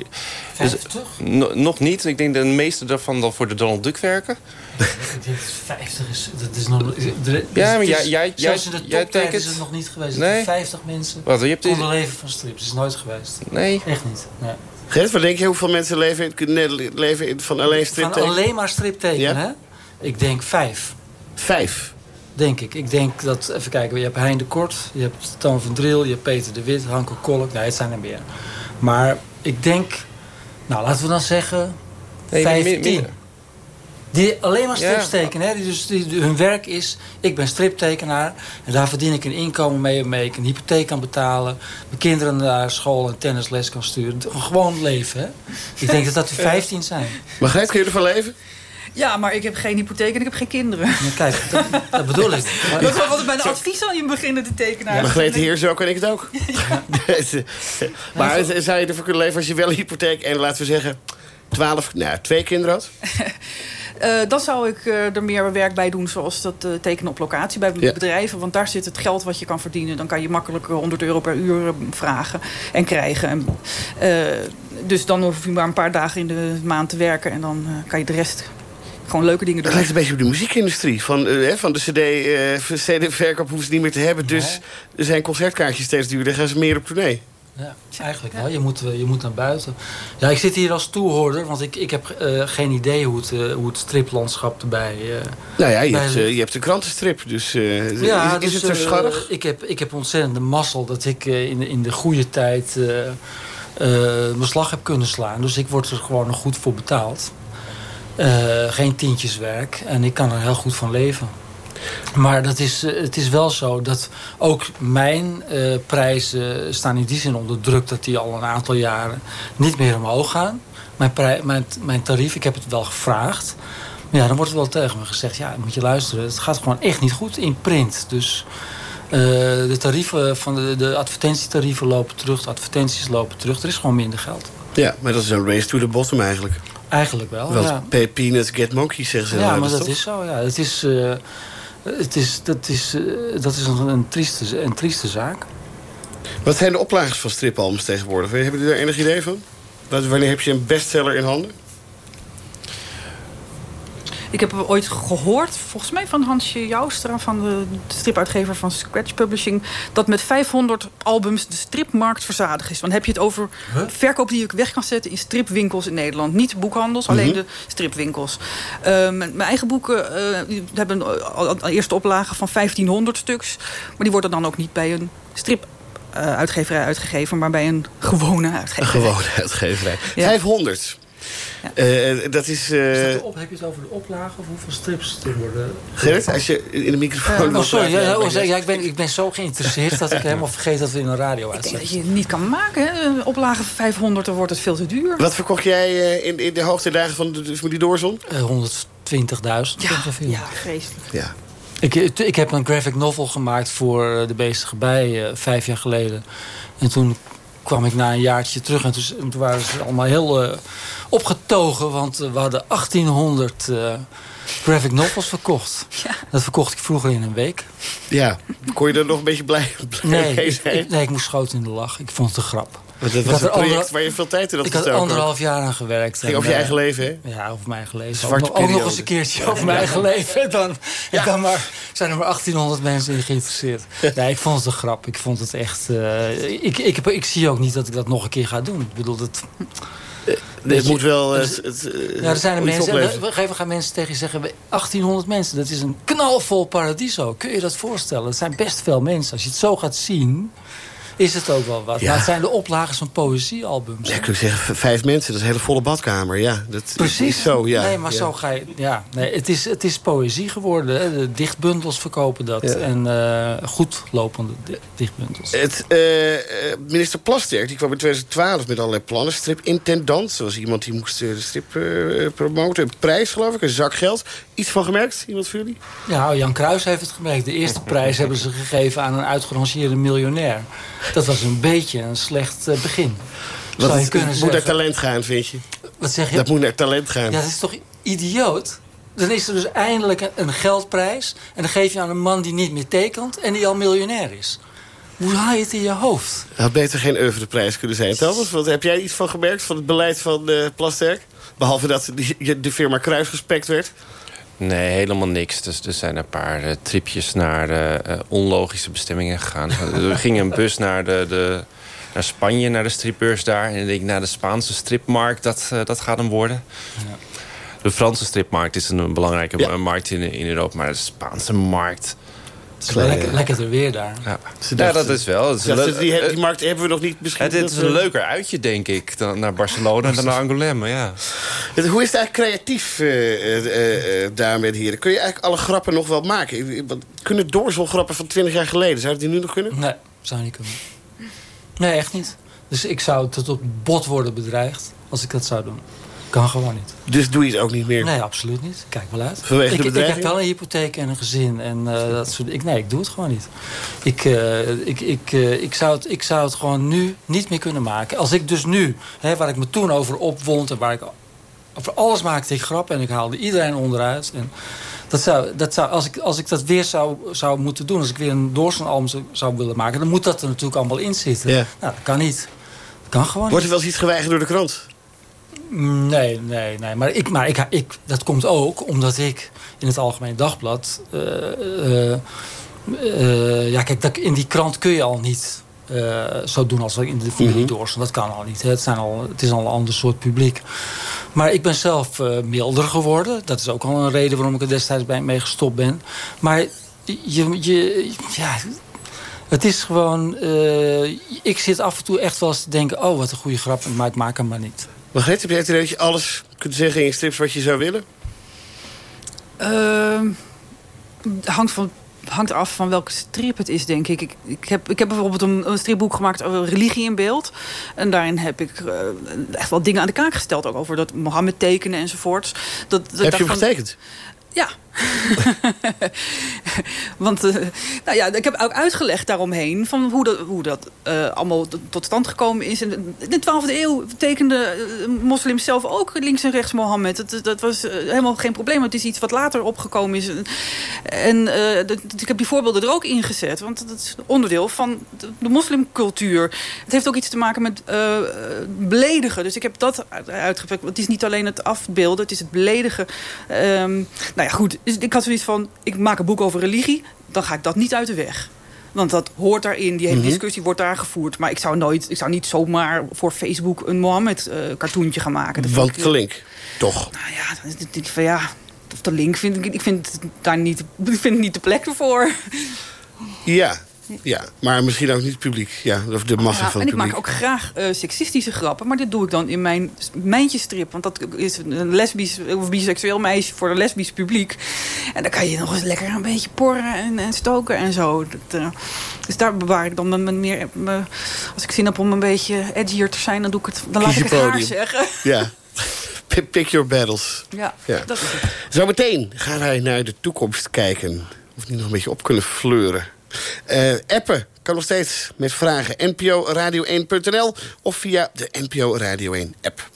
50? Dus, nog niet. Ik denk dat de meeste daarvan dan voor de Donald Duck werken. Ik denk dat 50 is... Dat is nog, ja, maar jij, jij, zelfs in de top is het nog niet geweest. Nee. 50 mensen Wat, je hebt konden leven van strips. Dat is nooit geweest. Nee. Echt niet. Nee. Gert, wat denk je hoeveel mensen leven, in, leven in, van alleen striptekenen? Van alleen maar striptekenen, ja? hè? Ik denk vijf. Vijf? Denk ik. Ik denk dat, even kijken, je hebt Hein de Kort, je hebt Toon van Driel, je hebt Peter de Wit, Hanko Kolk. Nee, het zijn er meer. Maar ik denk, nou laten we dan zeggen, nee, 15. Die alleen maar strips tekenen. Hè? Die dus, die, hun werk is, ik ben striptekenaar. En daar verdien ik een inkomen mee waarmee ik een hypotheek kan betalen. Mijn kinderen naar school en tennisles kan sturen. Gewoon leven. Hè? Ik denk dat dat er 15 zijn. Maar Grijt, kun je ervan leven? Ja, maar ik heb geen hypotheek en ik heb geen kinderen. Ja, kijk, dat, dat, bedoel ik. Maar, dat is altijd mijn advies aan je beginnende tekenaar. Ja, maar Greet hier zo kan ik het ook. Ja. maar zou je ervoor kunnen leven als je wel een hypotheek en laten we zeggen... 12, nou, twee kinderen had? Uh, dan zou ik uh, er meer werk bij doen, zoals dat uh, tekenen op locatie bij ja. bedrijven. Want daar zit het geld wat je kan verdienen. Dan kan je makkelijk 100 euro per uur vragen en krijgen. En, dus dan hoef je maar een paar dagen in de maand te werken. En dan kan je de rest gewoon leuke dingen doen. Het lijkt een beetje op de muziekindustrie. Van, uh, van de cd-verkoop uh, hoeven ze niet meer te hebben. Dus er zijn concertkaartjes steeds duurder. Dan gaan ze meer op tournee. Ja, eigenlijk wel. Je moet, je moet naar buiten. Ja, ik zit hier als toehoorder, want ik, ik heb uh, geen idee hoe het, uh, hoe het striplandschap erbij... Uh, nou ja, je, hebt, je hebt de krantenstrip, dus ja, is, is dus, het er ik, heb, ik heb ontzettend de mazzel dat ik in, in de goede tijd mijn slag heb kunnen slaan. Dus ik word er gewoon nog goed voor betaald. geen tientjeswerk en ik kan er heel goed van leven. Maar dat is, het is wel zo dat ook mijn uh, prijzen staan in die zin onder druk... dat die al een aantal jaren niet meer omhoog gaan. Mijn, mijn, mijn tarief, ik heb het wel gevraagd. Maar ja, dan wordt het wel tegen me gezegd... ja, moet je luisteren, het gaat gewoon echt niet goed in print. Dus uh, de tarieven van de, de advertentietarieven lopen terug. De advertenties lopen terug. Er is gewoon minder geld. Ja, maar dat is een race to the bottom eigenlijk. Eigenlijk wel, Wel, ja. Pay peanuts, get monkeys, zeggen ze. Ja, maar dat is zo, ja. Het is... Uh, het is, dat is, uh, dat is een, een, trieste, een trieste zaak. Wat zijn de oplages van stripalbums tegenwoordig? Hebben jullie daar enig idee van? Wanneer heb je een bestseller in handen? Ik heb ooit gehoord, volgens mij van Hansje Joustra... van de stripuitgever van Scratch Publishing... dat met 500 albums de stripmarkt verzadigd is. Want dan heb je het over huh? verkoop die je weg kan zetten... in stripwinkels in Nederland. Niet boekhandels, mm -hmm. alleen de stripwinkels. Uh, mijn eigen boeken uh, hebben een eerste oplage van 1500 stuks. Maar die worden dan ook niet bij een strip uh, uitgeverij uitgegeven... maar bij een gewone uitgeverij. Een gewone uitgeverij. Ja. 500. Ja. Uh, dat is... Uh... Op, heb je het over de oplage of hoeveel strips er worden? Gerrit, als je in de microfoon... Uh, oh, sorry, ja, oh, ja, ik, ben, ik ben zo geïnteresseerd dat ik helemaal vergeet dat we in een radio uitzenden. Ik denk dat je het niet kan maken. Hè? Een oplage van 500, dan wordt het veel te duur. Wat verkocht jij in, in de hoogtedagen van, de, van die doorzon? 120.000 ongeveer. Ja, vreselijk. Ja. Ik, ik heb een graphic novel gemaakt voor de Beestige Bij vijf jaar geleden. En toen kwam ik na een jaartje terug en toen, en toen waren ze allemaal heel uh, opgetogen. Want uh, we hadden 1800 uh, graphic novels verkocht. Ja. Dat verkocht ik vroeger in een week. Ja, kon je er nog een beetje blij, blij nee, mee zijn? Ik, nee, ik moest schoten in de lach. Ik vond het een grap. Want dat was een project waar je veel tijd in had Ik had anderhalf jaar aan gewerkt. ging over je eigen leven, hè? Ja, over mijn eigen leven. Ook, ook, nog eens een keertje over mijn eigen leven. Dan, ja. dan maar, zijn er maar 1800 mensen in geïnteresseerd. Nee, ik vond het een grap. Ik vond het echt... Uh, ik, ik, heb, ik zie ook niet dat ik dat nog een keer ga doen. Ik bedoel, dat... Het moet wel... Het, ja, er zijn er mensen... We gaan mensen tegen je zeggen... 1800 mensen, dat is een knalvol paradiso. Kun je dat voorstellen? Het zijn best veel mensen. Als je het zo gaat zien... is het ook wel wat. Ja. Maar het zijn de oplagers van poëziealbums. Ja, ik zeggen, vijf mensen, dat is een hele volle badkamer. Ja, dat Precies. is zo, ja. Nee, maar ja. zo ga je... Ja, nee, het, is, het is poëzie geworden. Hè. De dichtbundels verkopen dat. Ja. En eh, goed lopende di- dichtbundels. Het, eh, eh, minister Plasterk die kwam in 2012 met allerlei plannen. Stripintendant, zoals iemand die moest de strip promoten. Een prijs, geloof ik, een zak geld. Iets van gemerkt, iemand van jullie? Ja, Jan Kruis heeft het gemerkt. De eerste prijs hebben ze gegeven aan een uitgerangeerde miljonair. Dat was een beetje een slecht eh, begin. Kunnen moet naar zeggen. talent gaan, vind je? Wat zeg je? Dat moet naar talent gaan. Ja, dat is toch idioot? Dan is er dus eindelijk een, een geldprijs. En dan geef je aan een man die niet meer tekent en die al miljonair is. Hoe haal je het in je hoofd? Had beter geen oeuvreprijs kunnen zijn, Thomas. Want heb jij iets van gemerkt van het beleid van eh Plasterk? Behalve dat die- de firma Kruis gespekt werd. Nee, helemaal niks. Dus er zijn een paar eh, tripjes naar eh, eh, onlogische bestemmingen gegaan. er ging een bus naar, de, de, naar Spanje, naar de stripbeurs daar. En ik denk, naar de Spaanse stripmarkt, dat, eh, dat gaat hem worden. De Franse stripmarkt is een belangrijke Ja. markt in, in Europa. Maar de Spaanse markt... Het is wel lekker, lekkerder weer daar. Ja, Ze ja dat is wel. Is, die, die markt hebben we nog niet misschien. het, is een leuker uitje, denk ik, dan naar Barcelona dan naar Angoulême. Ja. Het- Hoe is het eigenlijk creatief eh, eh, eh, eh, daar met heren? Kun je eigenlijk alle grappen nog wel maken? Want Kunnen doorzelgrappen van 20 jaar geleden? Zou die nu nog kunnen? Nee, zou niet kunnen. Nee, echt niet. Dus ik zou tot op bot worden bedreigd als ik dat zou doen. Kan gewoon niet. Dus doe je het ook niet meer? Nee, absoluut niet. Kijk wel uit. Vanwege de ik, ik heb wel een hypotheek en een gezin. En, eh, dat soort, ik, nee, ik doe het gewoon niet. Ik, eh, ik, ik, eh, ik, zou het, ik zou het gewoon nu niet meer kunnen maken. Als ik dus nu, hè, waar ik me toen over opwond... en waar ik over alles maakte ik grap en ik haalde iedereen onderuit. En dat zou, dat zou, als, ik, als ik dat weer zou, zou moeten doen... als ik weer een doorslalalbum zou, zou willen maken... dan moet dat er natuurlijk allemaal in zitten. Ja. Nou, dat kan niet. Dat kan gewoon Wordt er wel eens iets geweigerd door de krant? Nee, nee, nee. Maar, ik, maar ik, ik, dat komt ook omdat ik in het Algemeen Dagblad... eh, eh, eh, ja, kijk, dat, in die krant kun je al niet zo doen als in de familie doorstaan. Dat kan al niet. Hè. Het, zijn al, het is al een ander soort publiek. Maar ik ben zelf milder geworden. Dat is ook al een reden waarom ik er destijds bij mee gestopt ben. Maar je, je, ja, het is gewoon... ik zit af en toe echt wel eens te denken... oh, wat een goede grap, maar ik maak hem maar niet. Margreet, heb jij het idee dat je alles kunt zeggen in je strips wat je zou willen? Ehm, hangt, van, hangt af van welke strip het is, denk ik. Ik, ik, heb, ik heb bijvoorbeeld een, een stripboek gemaakt over religie in beeld. En daarin heb ik eh, echt wel dingen aan de kaak gesteld. Ook over dat Mohammed tekenen enzovoorts. Dat, heb je hem getekend? Ja. Want eh, nou ja, ik heb ook uitgelegd daaromheen... van hoe dat, hoe dat eh, allemaal tot- stand gekomen is. In de 12e eeuw tekenden eh, moslims zelf ook links en rechts Mohammed. Dat, dat was helemaal geen probleem. Het is iets wat later opgekomen is. En ik heb die voorbeelden er ook in gezet. Want dat is onderdeel van de, moslimcultuur. Het heeft ook iets te maken met beledigen. Dus ik heb dat uit- uitgewerkt. Het is niet alleen het afbeelden, het is het beledigen. Ehm, nou ja, goed. Dus ik had zoiets van, ik maak een boek over religie. Dan ga ik dat niet uit de weg. Want dat hoort daarin. Die hele Mhm. discussie wordt daar gevoerd. Maar ik zou, nooit, ik zou niet zomaar voor Facebook een Mohammed-cartoontje gaan maken. Dat Want ik- de link, toch? Nou ja, dan denk ik van ja... Of de link vind ik, ik vind het daar niet, ik vind het niet de plek ervoor. Ja, ja. Maar misschien ook niet het publiek. Ja, of de massa Ja, van en het ik publiek. maak ook graag eh, seksistische grappen. Maar dit doe ik dan in mijn mijntjestrip. Want dat is een lesbisch of biseksueel meisje voor een lesbisch publiek. En dan kan je nog eens lekker een beetje porren en, en stoken en zo. Dat, eh, dus daar bewaar ik dan mijn, meer... als ik zin heb om een beetje edgier te zijn, dan, doe ik het, dan laat ik het haar zeggen. Ja. Pick- Pick your battles. Ja, Ja. dat is het. Zometeen gaan wij naar de toekomst kijken. Of die nog een beetje op kunnen fleuren. Eh, appen kan nog steeds met vragen. NPO Radio 1.nl of via de NPO Radio 1 app.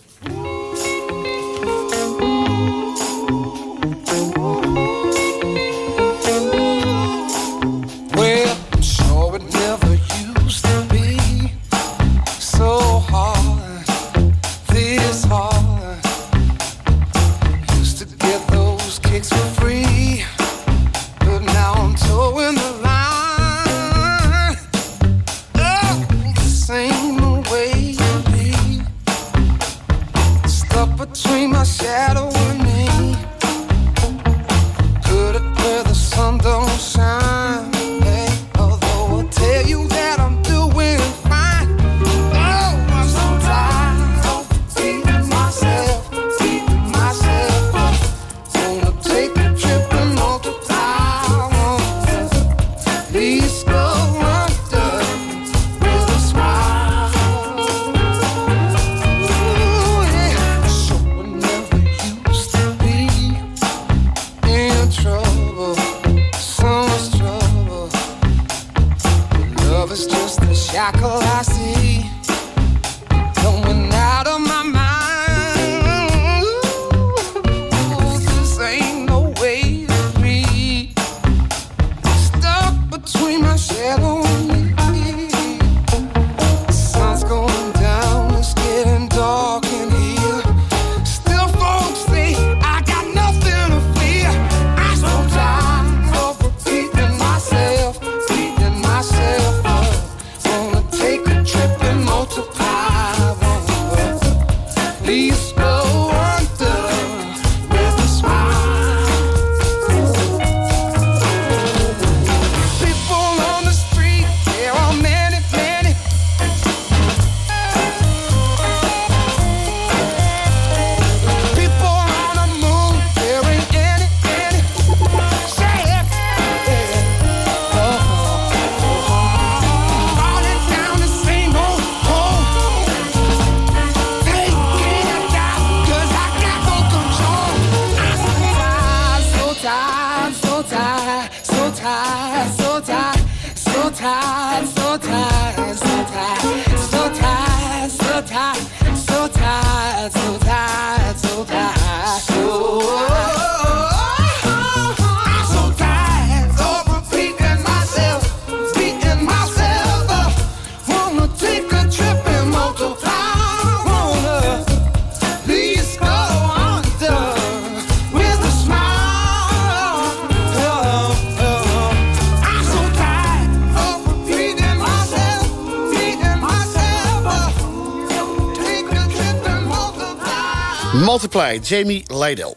Jamie Leidel.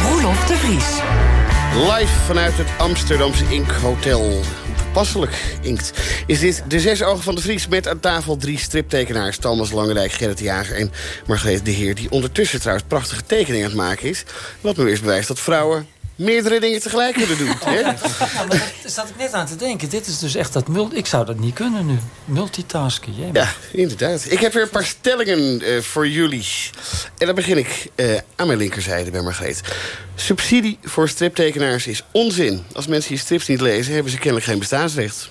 Roelof de Vries. Live vanuit het Amsterdamse Ink Hotel. Passelijk inkt. Is dit de zes ogen van de Vries met aan tafel drie striptekenaars... Thomas Langerijk, Gerrit Jager en Margreet de Heer... die ondertussen trouwens prachtige tekeningen aan het maken is. Wat weer eens bewijst dat vrouwen meerdere dingen tegelijk kunnen doen. hè? Ja, maar daar zat ik net aan te denken. Dit is dus echt dat multi... Ik zou dat niet kunnen nu. Multitasken. Jij Ja, inderdaad. Ik heb weer een paar stellingen eh, voor jullie. En dan begin ik eh, aan mijn linkerzijde bij Margreet. Subsidie voor striptekenaars is onzin. Als mensen die strips niet lezen, hebben ze kennelijk geen bestaansrecht.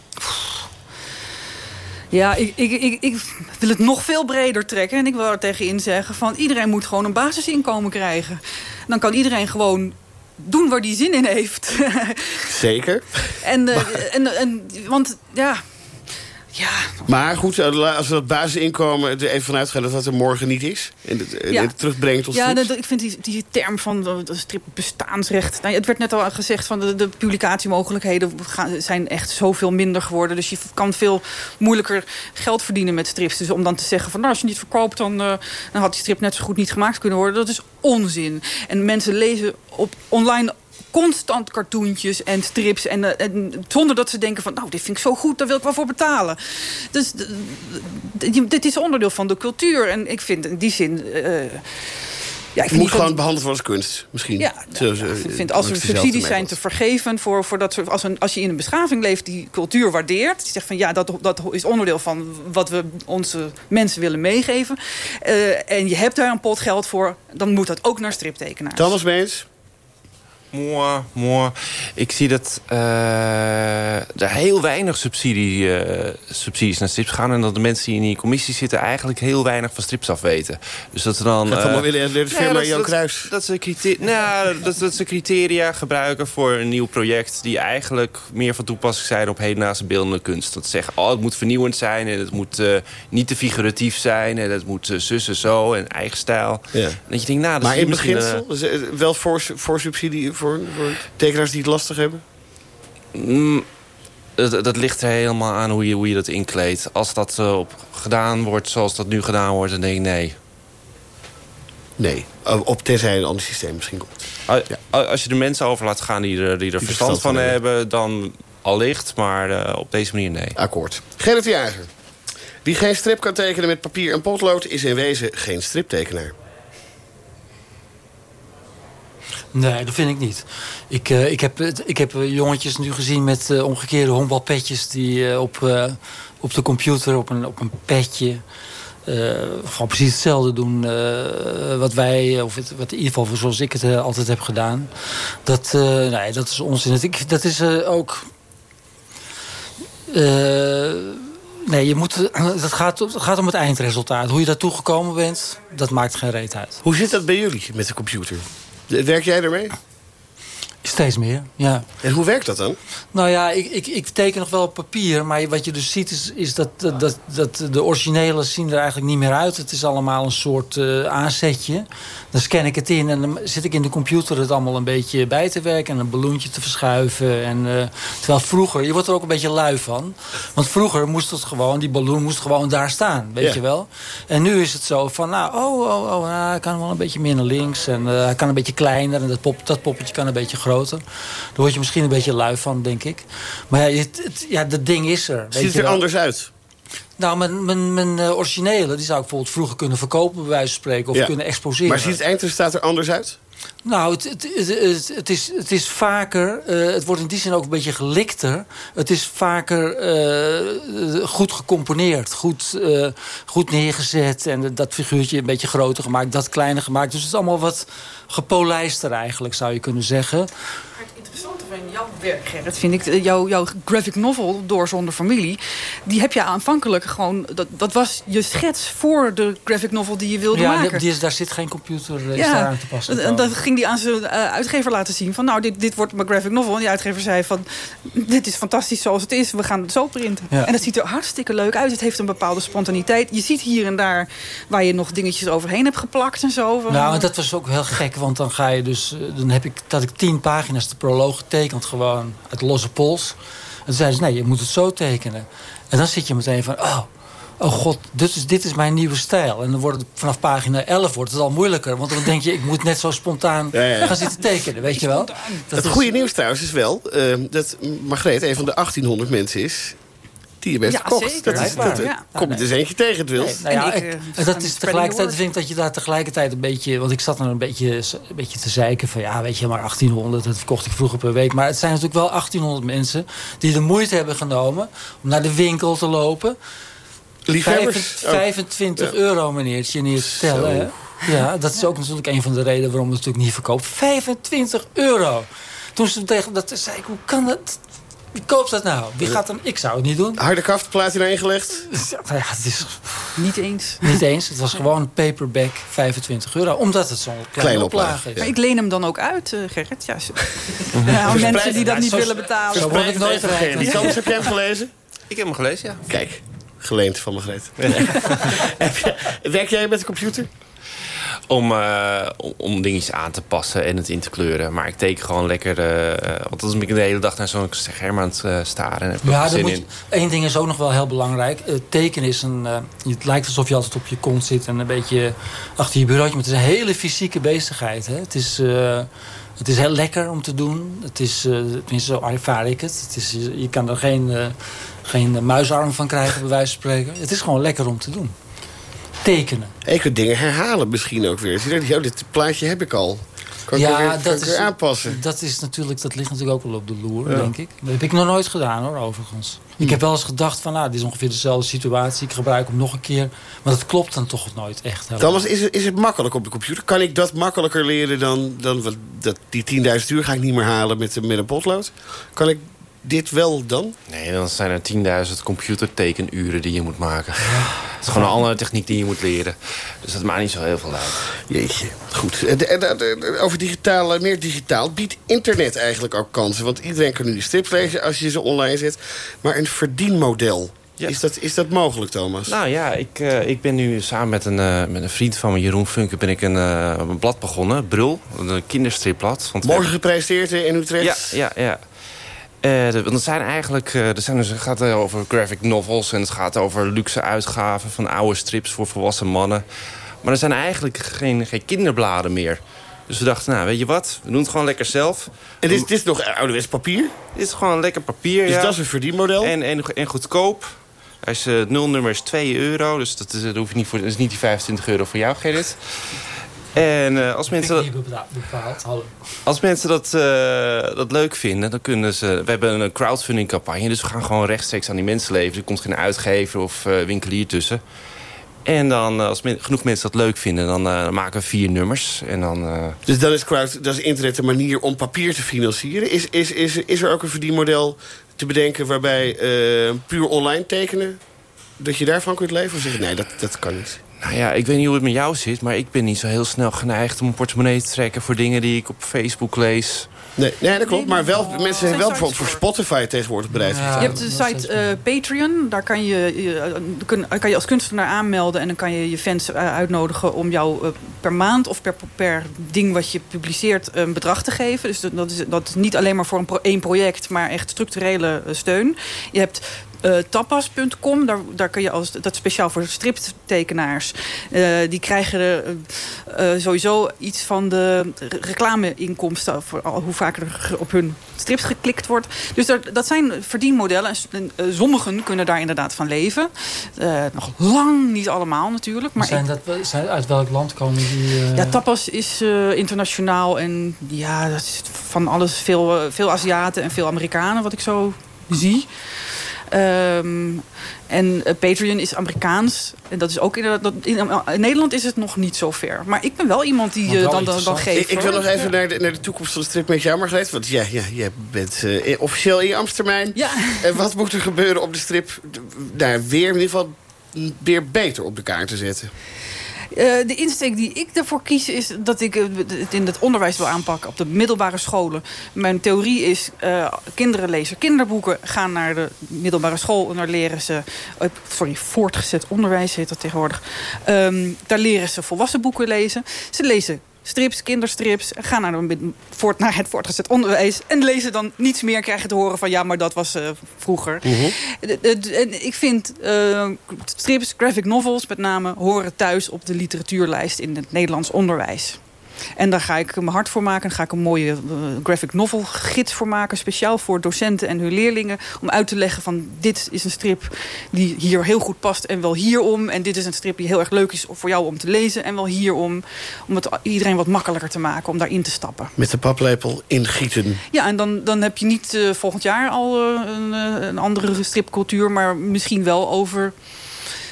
Ja, ik, ik, ik, ik wil het nog veel breder trekken. En ik wil er tegenin zeggen van iedereen moet gewoon een basisinkomen krijgen. Dan kan iedereen gewoon doen waar die zin in heeft. Zeker. en, eh, en, en, want ja, ja, Maar goed, eh, als we dat basisinkomen er even vanuit gaan dat dat er morgen niet is. En het, Ja. het terugbrengen tot Ja, dat- ik vind die, die term van de, strip bestaansrecht. Nou, het werd net al gezegd van de, de publicatiemogelijkheden gaan, zijn echt zoveel minder geworden. Dus je kan veel moeilijker geld verdienen met strips. Dus om dan te zeggen van nou, als je niet verkoopt, dan, eh, dan had die strip net zo goed niet gemaakt kunnen worden. Dat is onzin. En mensen lezen op online constant cartoontjes en strips. En, eh, en zonder dat ze denken van, nou, dit vind ik zo goed, daar wil ik wel voor betalen. Dus dit is onderdeel van de cultuur. En ik vind in die zin... eh, ja, ik vind moet gewoon dat- behandeld worden als kunst, misschien. ja, Zo- nou, ja, ik vind eh, als er subsidies zijn te vergeven voor, voor dat soort, als, een, als je in een beschaving leeft die cultuur waardeert, die zegt van ja, dat, dat is onderdeel van wat we onze mensen willen meegeven. en je hebt daar een pot geld voor, dan moet dat ook naar striptekenaars. Thomas Beens? Mooi, mooi. Ik zie dat eh, er heel weinig subsidie, eh, subsidies naar strips gaan... en dat de mensen die in die commissie zitten... eigenlijk heel weinig van strips af weten. Dus dat ze dan... Gaat eh, allemaal willen de firma Jan Kruis. Dat ze, criteria, nou, dat, dat ze criteria gebruiken voor een nieuw project... die eigenlijk meer van toepassing zijn op hedendaagse beeldende kunst. Dat ze zeggen, oh, het moet vernieuwend zijn... en het moet eh, niet te figuratief zijn... en het moet uh, zus en zo en eigen stijl. Ja. En dat je denkt, nou, dat Maar in beginsel, eh, wel voor, voor subsidie voor, voor tekenaars die het lastig hebben? Mm, dat, dat ligt er helemaal aan hoe je, hoe je dat inkleedt. Als dat eh, op gedaan wordt zoals dat nu gedaan wordt, dan denk ik nee. Nee, op op tenzij een ander systeem misschien komt. A- Als je de mensen over laat gaan die er, die er verstand van hebben, dan allicht. Maar eh, op deze manier nee. Akkoord. Gerrit Jager. Wie geen strip kan tekenen met papier en potlood... is in wezen geen striptekenaar. Nee, dat vind ik niet. Ik, eh, ik heb, ik heb eh, jongetjes nu gezien met eh, omgekeerde honkbalpetjes... die op, op de computer, op een, op een petje... gewoon precies hetzelfde doen wat wij... of wat in ieder geval zoals ik het altijd heb gedaan. Dat, nee, dat is onzin. Ik, dat is ook... Nee, je moet, dat gaat, gaat om het eindresultaat. Hoe je daartoe gekomen bent, dat maakt geen reet uit. Hoe zit dat bij jullie met de computer? Werk jij ermee? Steeds meer, ja. En hoe werkt dat dan? Nou ja, ik, ik, ik teken nog wel op papier. Maar wat je dus ziet is, is dat, dat, dat, dat de originele zien er eigenlijk niet meer uit. Het is allemaal een soort eh, aanzetje. Dan scan ik het in en dan zit ik in de computer het allemaal een beetje bij te werken. En een ballonnetje te verschuiven. En, eh, terwijl vroeger, je wordt er ook een beetje lui van. Want vroeger moest het gewoon, die ballon moest gewoon daar staan. Weet je wel? En nu is het zo van, nou, oh, oh, oh, nou, hij kan wel een beetje meer naar links. En eh, hij kan een beetje kleiner. En dat, pop, dat poppetje kan een beetje groter. Daar word je misschien een beetje lui van, denk ik. Maar ja, het, het- ja dat ding is er. Ziet het er wel. anders uit? Nou, mijn, mijn, mijn eh, originele, die zou ik bijvoorbeeld vroeger kunnen verkopen, bij wijze van spreken. Of Ja. kunnen exposeren. Maar ziet het eindresultaat er anders uit? Nou, het, het, het, het, is, het is vaker... eh, het wordt in die zin ook een beetje gelikter. Het is vaker eh, goed gecomponeerd. Goed, eh, goed neergezet. En dat figuurtje een beetje groter gemaakt. Dat kleiner gemaakt. Dus het is allemaal wat gepolijster eigenlijk, zou je kunnen zeggen. Interessante van jouw werk, Gerrit, vind ik... eh, Jouw, jouw graphic novel, Door Zonder Familie... die heb je aanvankelijk gewoon... Dat, dat was je schets voor de graphic novel die je wilde Ja, maken. is, daar zit geen computer eh, is daar aan te passen. En dat ging die aan zijn eh, uitgever laten zien. Van nou, dit, dit wordt mijn graphic novel. En die uitgever zei van, dit is fantastisch zoals het is. We gaan het zo printen. Ja. En het ziet er hartstikke leuk uit. Het heeft een bepaalde spontaniteit. Je ziet hier en daar waar je nog dingetjes overheen hebt geplakt en zo. Nou, en dat was ook heel gek, want dan ga je dus... Dan heb ik dat ik tien pagina's de proloog getekend, gewoon uit losse pols. En toen zeiden ze, nee, je moet het zo tekenen. En dan zit je meteen van, oh, oh god, dit is, dit is mijn nieuwe stijl. En dan wordt het vanaf pagina 11 wordt het al moeilijker. Want dan denk je, ik moet net zo spontaan Ja, ja. gaan zitten tekenen, weet je wel? Dat het is- goede nieuws trouwens is wel eh, dat Margreet een van de 1800 mensen is die je bent Ja, verkocht. zeker. Dat is, dat, Ja. kom je dus eentje tegen het wil. Nee, nou ja, En ik, ik- eh, dat is tegelijkertijd, vind ik dat je daar tegelijkertijd een beetje... Want ik zat er een beetje, een beetje te zeiken van... ja, weet je, maar 1800, dat verkocht ik vroeger per week. Maar het zijn natuurlijk wel 1800 mensen... die de moeite hebben genomen om naar de winkel te lopen. Liefhebbers. Vijf- Oh. 25 euro, meneertje, neer te tellen. Ja, dat is ook natuurlijk een van de redenen waarom het natuurlijk niet verkoopt. 25 euro! Toen ze tegen dat zei ik, hoe kan dat? Wie koopt dat nou? Wie gaat hem? Ik zou het niet doen. Harde kaft, platina ingelegd. Nou ja, het is Niet eens. niet eens. Het was gewoon een paperback 25 euro. Omdat het zo'n kleine, Kleine oplage oplage, is. Maar ik leen hem dan ook uit, eh, Gerrit. Ja, zo- nou, mensen die dat niet willen betalen. zo word ik nooit rijk. geen- Thomas, heb jij hem gelezen? Ik heb hem gelezen, ja. Kijk, geleend van Margreet. Heb je- Werk jij met de computer? Om, eh, om, dingetjes aan te passen en het in te kleuren. Maar ik teken gewoon lekker... eh, want als ik de hele dag naar zo'n scherm aan het eh, staren... en heb Ja, zin moet, in. één ding is ook nog wel heel belangrijk. Tekenen is een... het lijkt alsof je altijd op je kont zit en een beetje achter je bureautje. Maar het is een hele fysieke bezigheid. Hè? Het, is, het is heel lekker om te doen. Het is, eh, tenminste, zo ervaar ik het. het is, je, kan er geen, geen muisarm van krijgen, bij wijze van spreken. Het is gewoon lekker om te doen. Tekenen. En je kunt dingen herhalen misschien ook weer. Zie je, dat? Oh, dit plaatje heb ik al. Kan ik weer, kan ik weer aanpassen? Dat, is natuurlijk, dat ligt natuurlijk ook wel op de loer, denk ik. Dat heb ik nog nooit gedaan, hoor, overigens. Ik heb wel eens gedacht van, nou, dit is ongeveer dezelfde situatie. Ik gebruik hem nog een keer. Maar dat klopt dan toch nooit echt. Thomas, is het, is het makkelijk op de computer? Kan ik dat makkelijker leren dan... dan wat, dat, die 10.000 uur ga ik niet meer halen met, met een potlood? Kan ik dit wel dan? Nee, dan zijn er 10.000 computertekenuren die je moet maken. Het is gewoon een andere techniek die je moet leren. Dus dat maakt niet zo heel veel uit. Jeetje, goed. En de- en de- de- Over digitaal, eh, meer digitaal, biedt internet eigenlijk ook kansen? Want iedereen kan nu die strips lezen als je ze online zet. Maar een verdienmodel, Ja. is, dat, is dat mogelijk, Thomas? Nou ja, ik, eh, ik ben nu samen met een, eh, met een vriend van me, Jeroen Funke... ben ik een, eh, een blad begonnen, Brul, een kinderstripblad. We Morgen gepresenteerd in Utrecht. Ja, ja, ja. Eh, want het zijn eigenlijk, eh, er zijn dus, het gaat eh, over graphic novels... en het gaat over luxe uitgaven van oude strips voor volwassen mannen. Maar er zijn eigenlijk geen, geen kinderbladen meer. Dus we dachten, nou, weet je wat? We doen het gewoon lekker zelf. En dit, is- dit is nog ouderwets papier. Dit is gewoon lekker papier, Dus ja. dat is een verdienmodel. En, en, en goedkoop. Hij is, het nulnummer is 2 euro, dus dat is, dat hoef je niet voor, dat is niet die 25 euro voor jou, Gerrit. En eh, als mensen... Bepaald-. Hallo. Als mensen dat, eh, dat leuk vinden, dan kunnen ze... We hebben een crowdfunding campagne, dus we gaan gewoon rechtstreeks aan die mensen leveren. Er komt geen uitgever of eh, winkelier tussen. En dan, eh, als men- genoeg mensen dat leuk vinden, dan maken we vier nummers. En dan... eh, Dus dan is, crowd, dat is internet een manier om papier te financieren. Is, is, is, is er ook een verdienmodel te bedenken waarbij eh, puur online tekenen... dat je daarvan kunt leven? Of zeg je, nee, dat, dat kan niet? Nou ja, ik weet niet hoe het met jou zit... maar ik ben niet zo heel snel geneigd om een portemonnee te trekken... voor dingen die ik op Facebook lees. Nee, nee dat klopt. Maar wel, mensen zijn wel bijvoorbeeld voor Spotify tegenwoordig bereid. Ja. Je hebt de site eh, Patreon. Daar kan je, je, eh, kun- kan je als kunstenaar aanmelden. En dan kan je je fans eh, uitnodigen om jou per maand of per, per ding wat je publiceert een bedrag te geven. Dus dat is, dat is niet alleen maar voor een pro- één project, maar echt structurele steun. Je hebt eh, tapas.com, daar, daar kun je als dat is speciaal voor striptekenaars. Eh, die krijgen eh, sowieso iets van de re- reclameinkomsten voor al- hoe vaker er op hun strips geklikt wordt. Dus er, dat zijn verdienmodellen. En sommigen kunnen daar inderdaad van leven. Nog lang niet allemaal natuurlijk. Maar zijn dat, zijn, uit welk land komen die? ja, tapas is internationaal en ja, dat is van alles. Veel, veel Aziaten en veel Amerikanen, wat ik zo zie. Ehm, en eh, Patreon is Amerikaans. En dat is ook inderdaad. dat- In, in Nederland is het nog niet zo ver. Maar ik ben wel iemand die eh, wel dan, dan, dan geeft. Ik, ik wil nog even naar, de, naar de toekomst van de strip met jou, Margreet. Want ja, ja, jij bent eh, officieel in je ambtstermijn. Ja. En wat moet er gebeuren om de strip daar weer in ieder geval weer beter op de kaart te zetten? Eh, de insteek die ik ervoor kies is dat ik eh, het in het onderwijs wil aanpakken op de middelbare scholen. Mijn theorie is, eh, kinderen lezen kinderboeken, gaan naar de middelbare school en daar leren ze, eh, sorry, voortgezet onderwijs heet dat tegenwoordig. Ehm, daar leren ze volwassen boeken lezen. Ze lezen strips, kinderstrips, gaan naar, mid- voort, naar het voortgezet onderwijs en lezen dan niets meer, krijgen te horen van ja, maar dat was eh, vroeger. De- de- En ik vind eh, strips, graphic novels met name, horen thuis op de literatuurlijst in het Nederlands onderwijs. En daar ga ik mijn hart voor maken. Daar ga ik een mooie eh, graphic novel gids voor maken. Speciaal voor docenten en hun leerlingen. Om uit te leggen van dit is een strip die hier heel goed past en wel hierom. En dit is een strip die heel erg leuk is voor jou om te lezen. En wel hierom. Om het iedereen wat makkelijker te maken om daarin te stappen. Met de paplepel ingieten. Ja, en dan, dan heb je niet eh, volgend jaar al eh, een, een andere stripcultuur... maar misschien wel over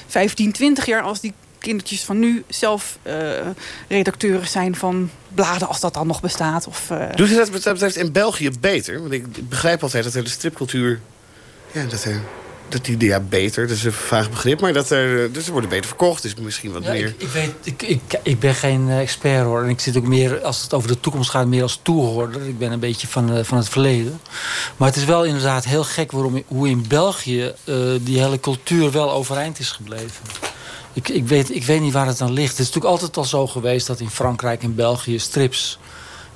15, 20 jaar... als die kindertjes van nu zelf eh, redacteuren zijn van bladen... als dat dan nog bestaat. Of, eh, Doet ze dat wat dat betreft in België beter? Want ik begrijp altijd dat er de stripcultuur... Ja, dat er... Dat die, ja, beter, dat is een vaag begrip. Maar dat er, dus ze worden beter verkocht, dus misschien wat Ja, meer... ik, ik, weet, ik, ik, ik ben geen eh, expert hoor. En ik zit ook meer, als het over de toekomst gaat, meer als toehoorder. Ik ben een beetje van, eh, van het verleden. Maar het is wel inderdaad heel gek waarom, hoe in België eh, die hele cultuur wel overeind is gebleven. Ik, ik, weet, ik weet niet waar het aan ligt. Het is natuurlijk altijd al zo geweest dat in Frankrijk en België strips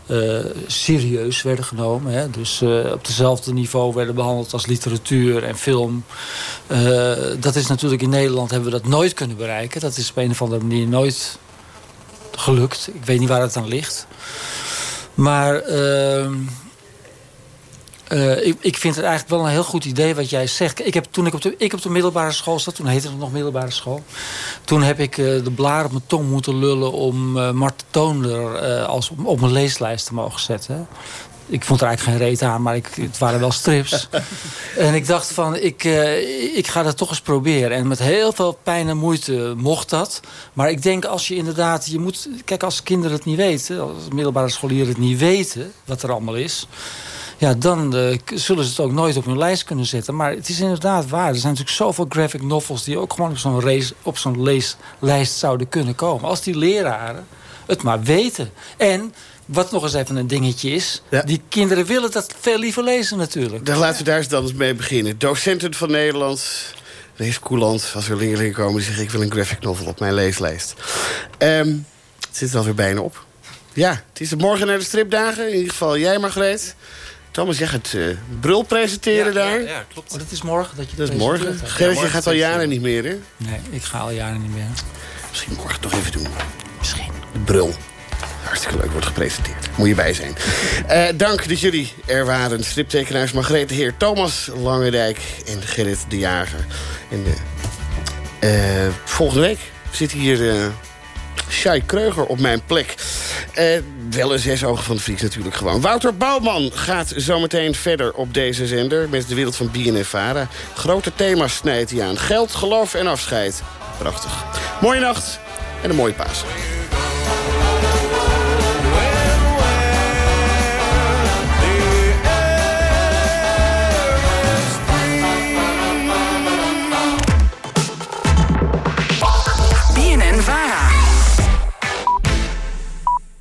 eh, serieus werden genomen. Hè? Dus eh, op dezelfde niveau werden behandeld als literatuur en film. Eh, dat is natuurlijk in Nederland hebben we dat nooit kunnen bereiken. Dat is op een of andere manier nooit gelukt. Ik weet niet waar het aan ligt. Maar eh, ik, ik vind het eigenlijk wel een heel goed idee wat jij zegt. Ik heb, toen ik op, de, ik op de middelbare school zat, toen heette het nog middelbare school. Toen heb ik eh, de blaar op mijn tong moeten lullen om Marten Toonder als, op mijn leeslijst te mogen zetten. Ik vond er eigenlijk geen reet aan, maar ik, het waren wel strips. en ik dacht van, ik, ik ga dat toch eens proberen. En met heel veel pijn en moeite mocht dat. Maar ik denk als je inderdaad, je moet... Kijk, als kinderen het niet weten, als middelbare scholieren het niet weten... wat er allemaal is... Ja, dan eh, zullen ze het ook nooit op hun lijst kunnen zetten. Maar het is inderdaad waar. Er zijn natuurlijk zoveel graphic novels... die ook gewoon op zo'n zo'n leeslijst zouden kunnen komen. Als die leraren het maar weten. En wat nog eens even een dingetje is... Ja. die kinderen willen dat veel liever lezen natuurlijk. Dan laten we daar eens dan eens mee beginnen. Docenten van Nederland, lees Coulant, als er leerlingen komen... die zeggen, ik wil een graphic novel op mijn leeslijst. Ehm, het zit er alweer bijna op. Ja, het is morgen naar de stripdagen. In ieder geval jij, Margreet. Thomas, jij gaat eh brul presenteren daar. Ja, ja, klopt. Oh, dat is morgen dat je Dat is morgen. Gerrit, je gaat al jaren ja. niet meer, hè? Nee, ik ga al jaren niet meer. Misschien morgen toch even doen. Misschien. Brul. Hartstikke leuk, wordt gepresenteerd. Moet je bij zijn. Eh, dank dat jullie er waren. Striptekenaars Margreet de Heer, Thomas Langendijk en Gerrit de Jager. En eh, volgende week zit hier eh Shai Kreuger op mijn plek. Eh, wel een zes ogen van de Fries natuurlijk gewoon. Wouter Bouwman gaat zometeen verder op deze zender... met de wereld van BNF-Vara. Grote thema's snijdt hij aan. Geld, geloof en afscheid. Prachtig. Mooie nacht en een mooie paas.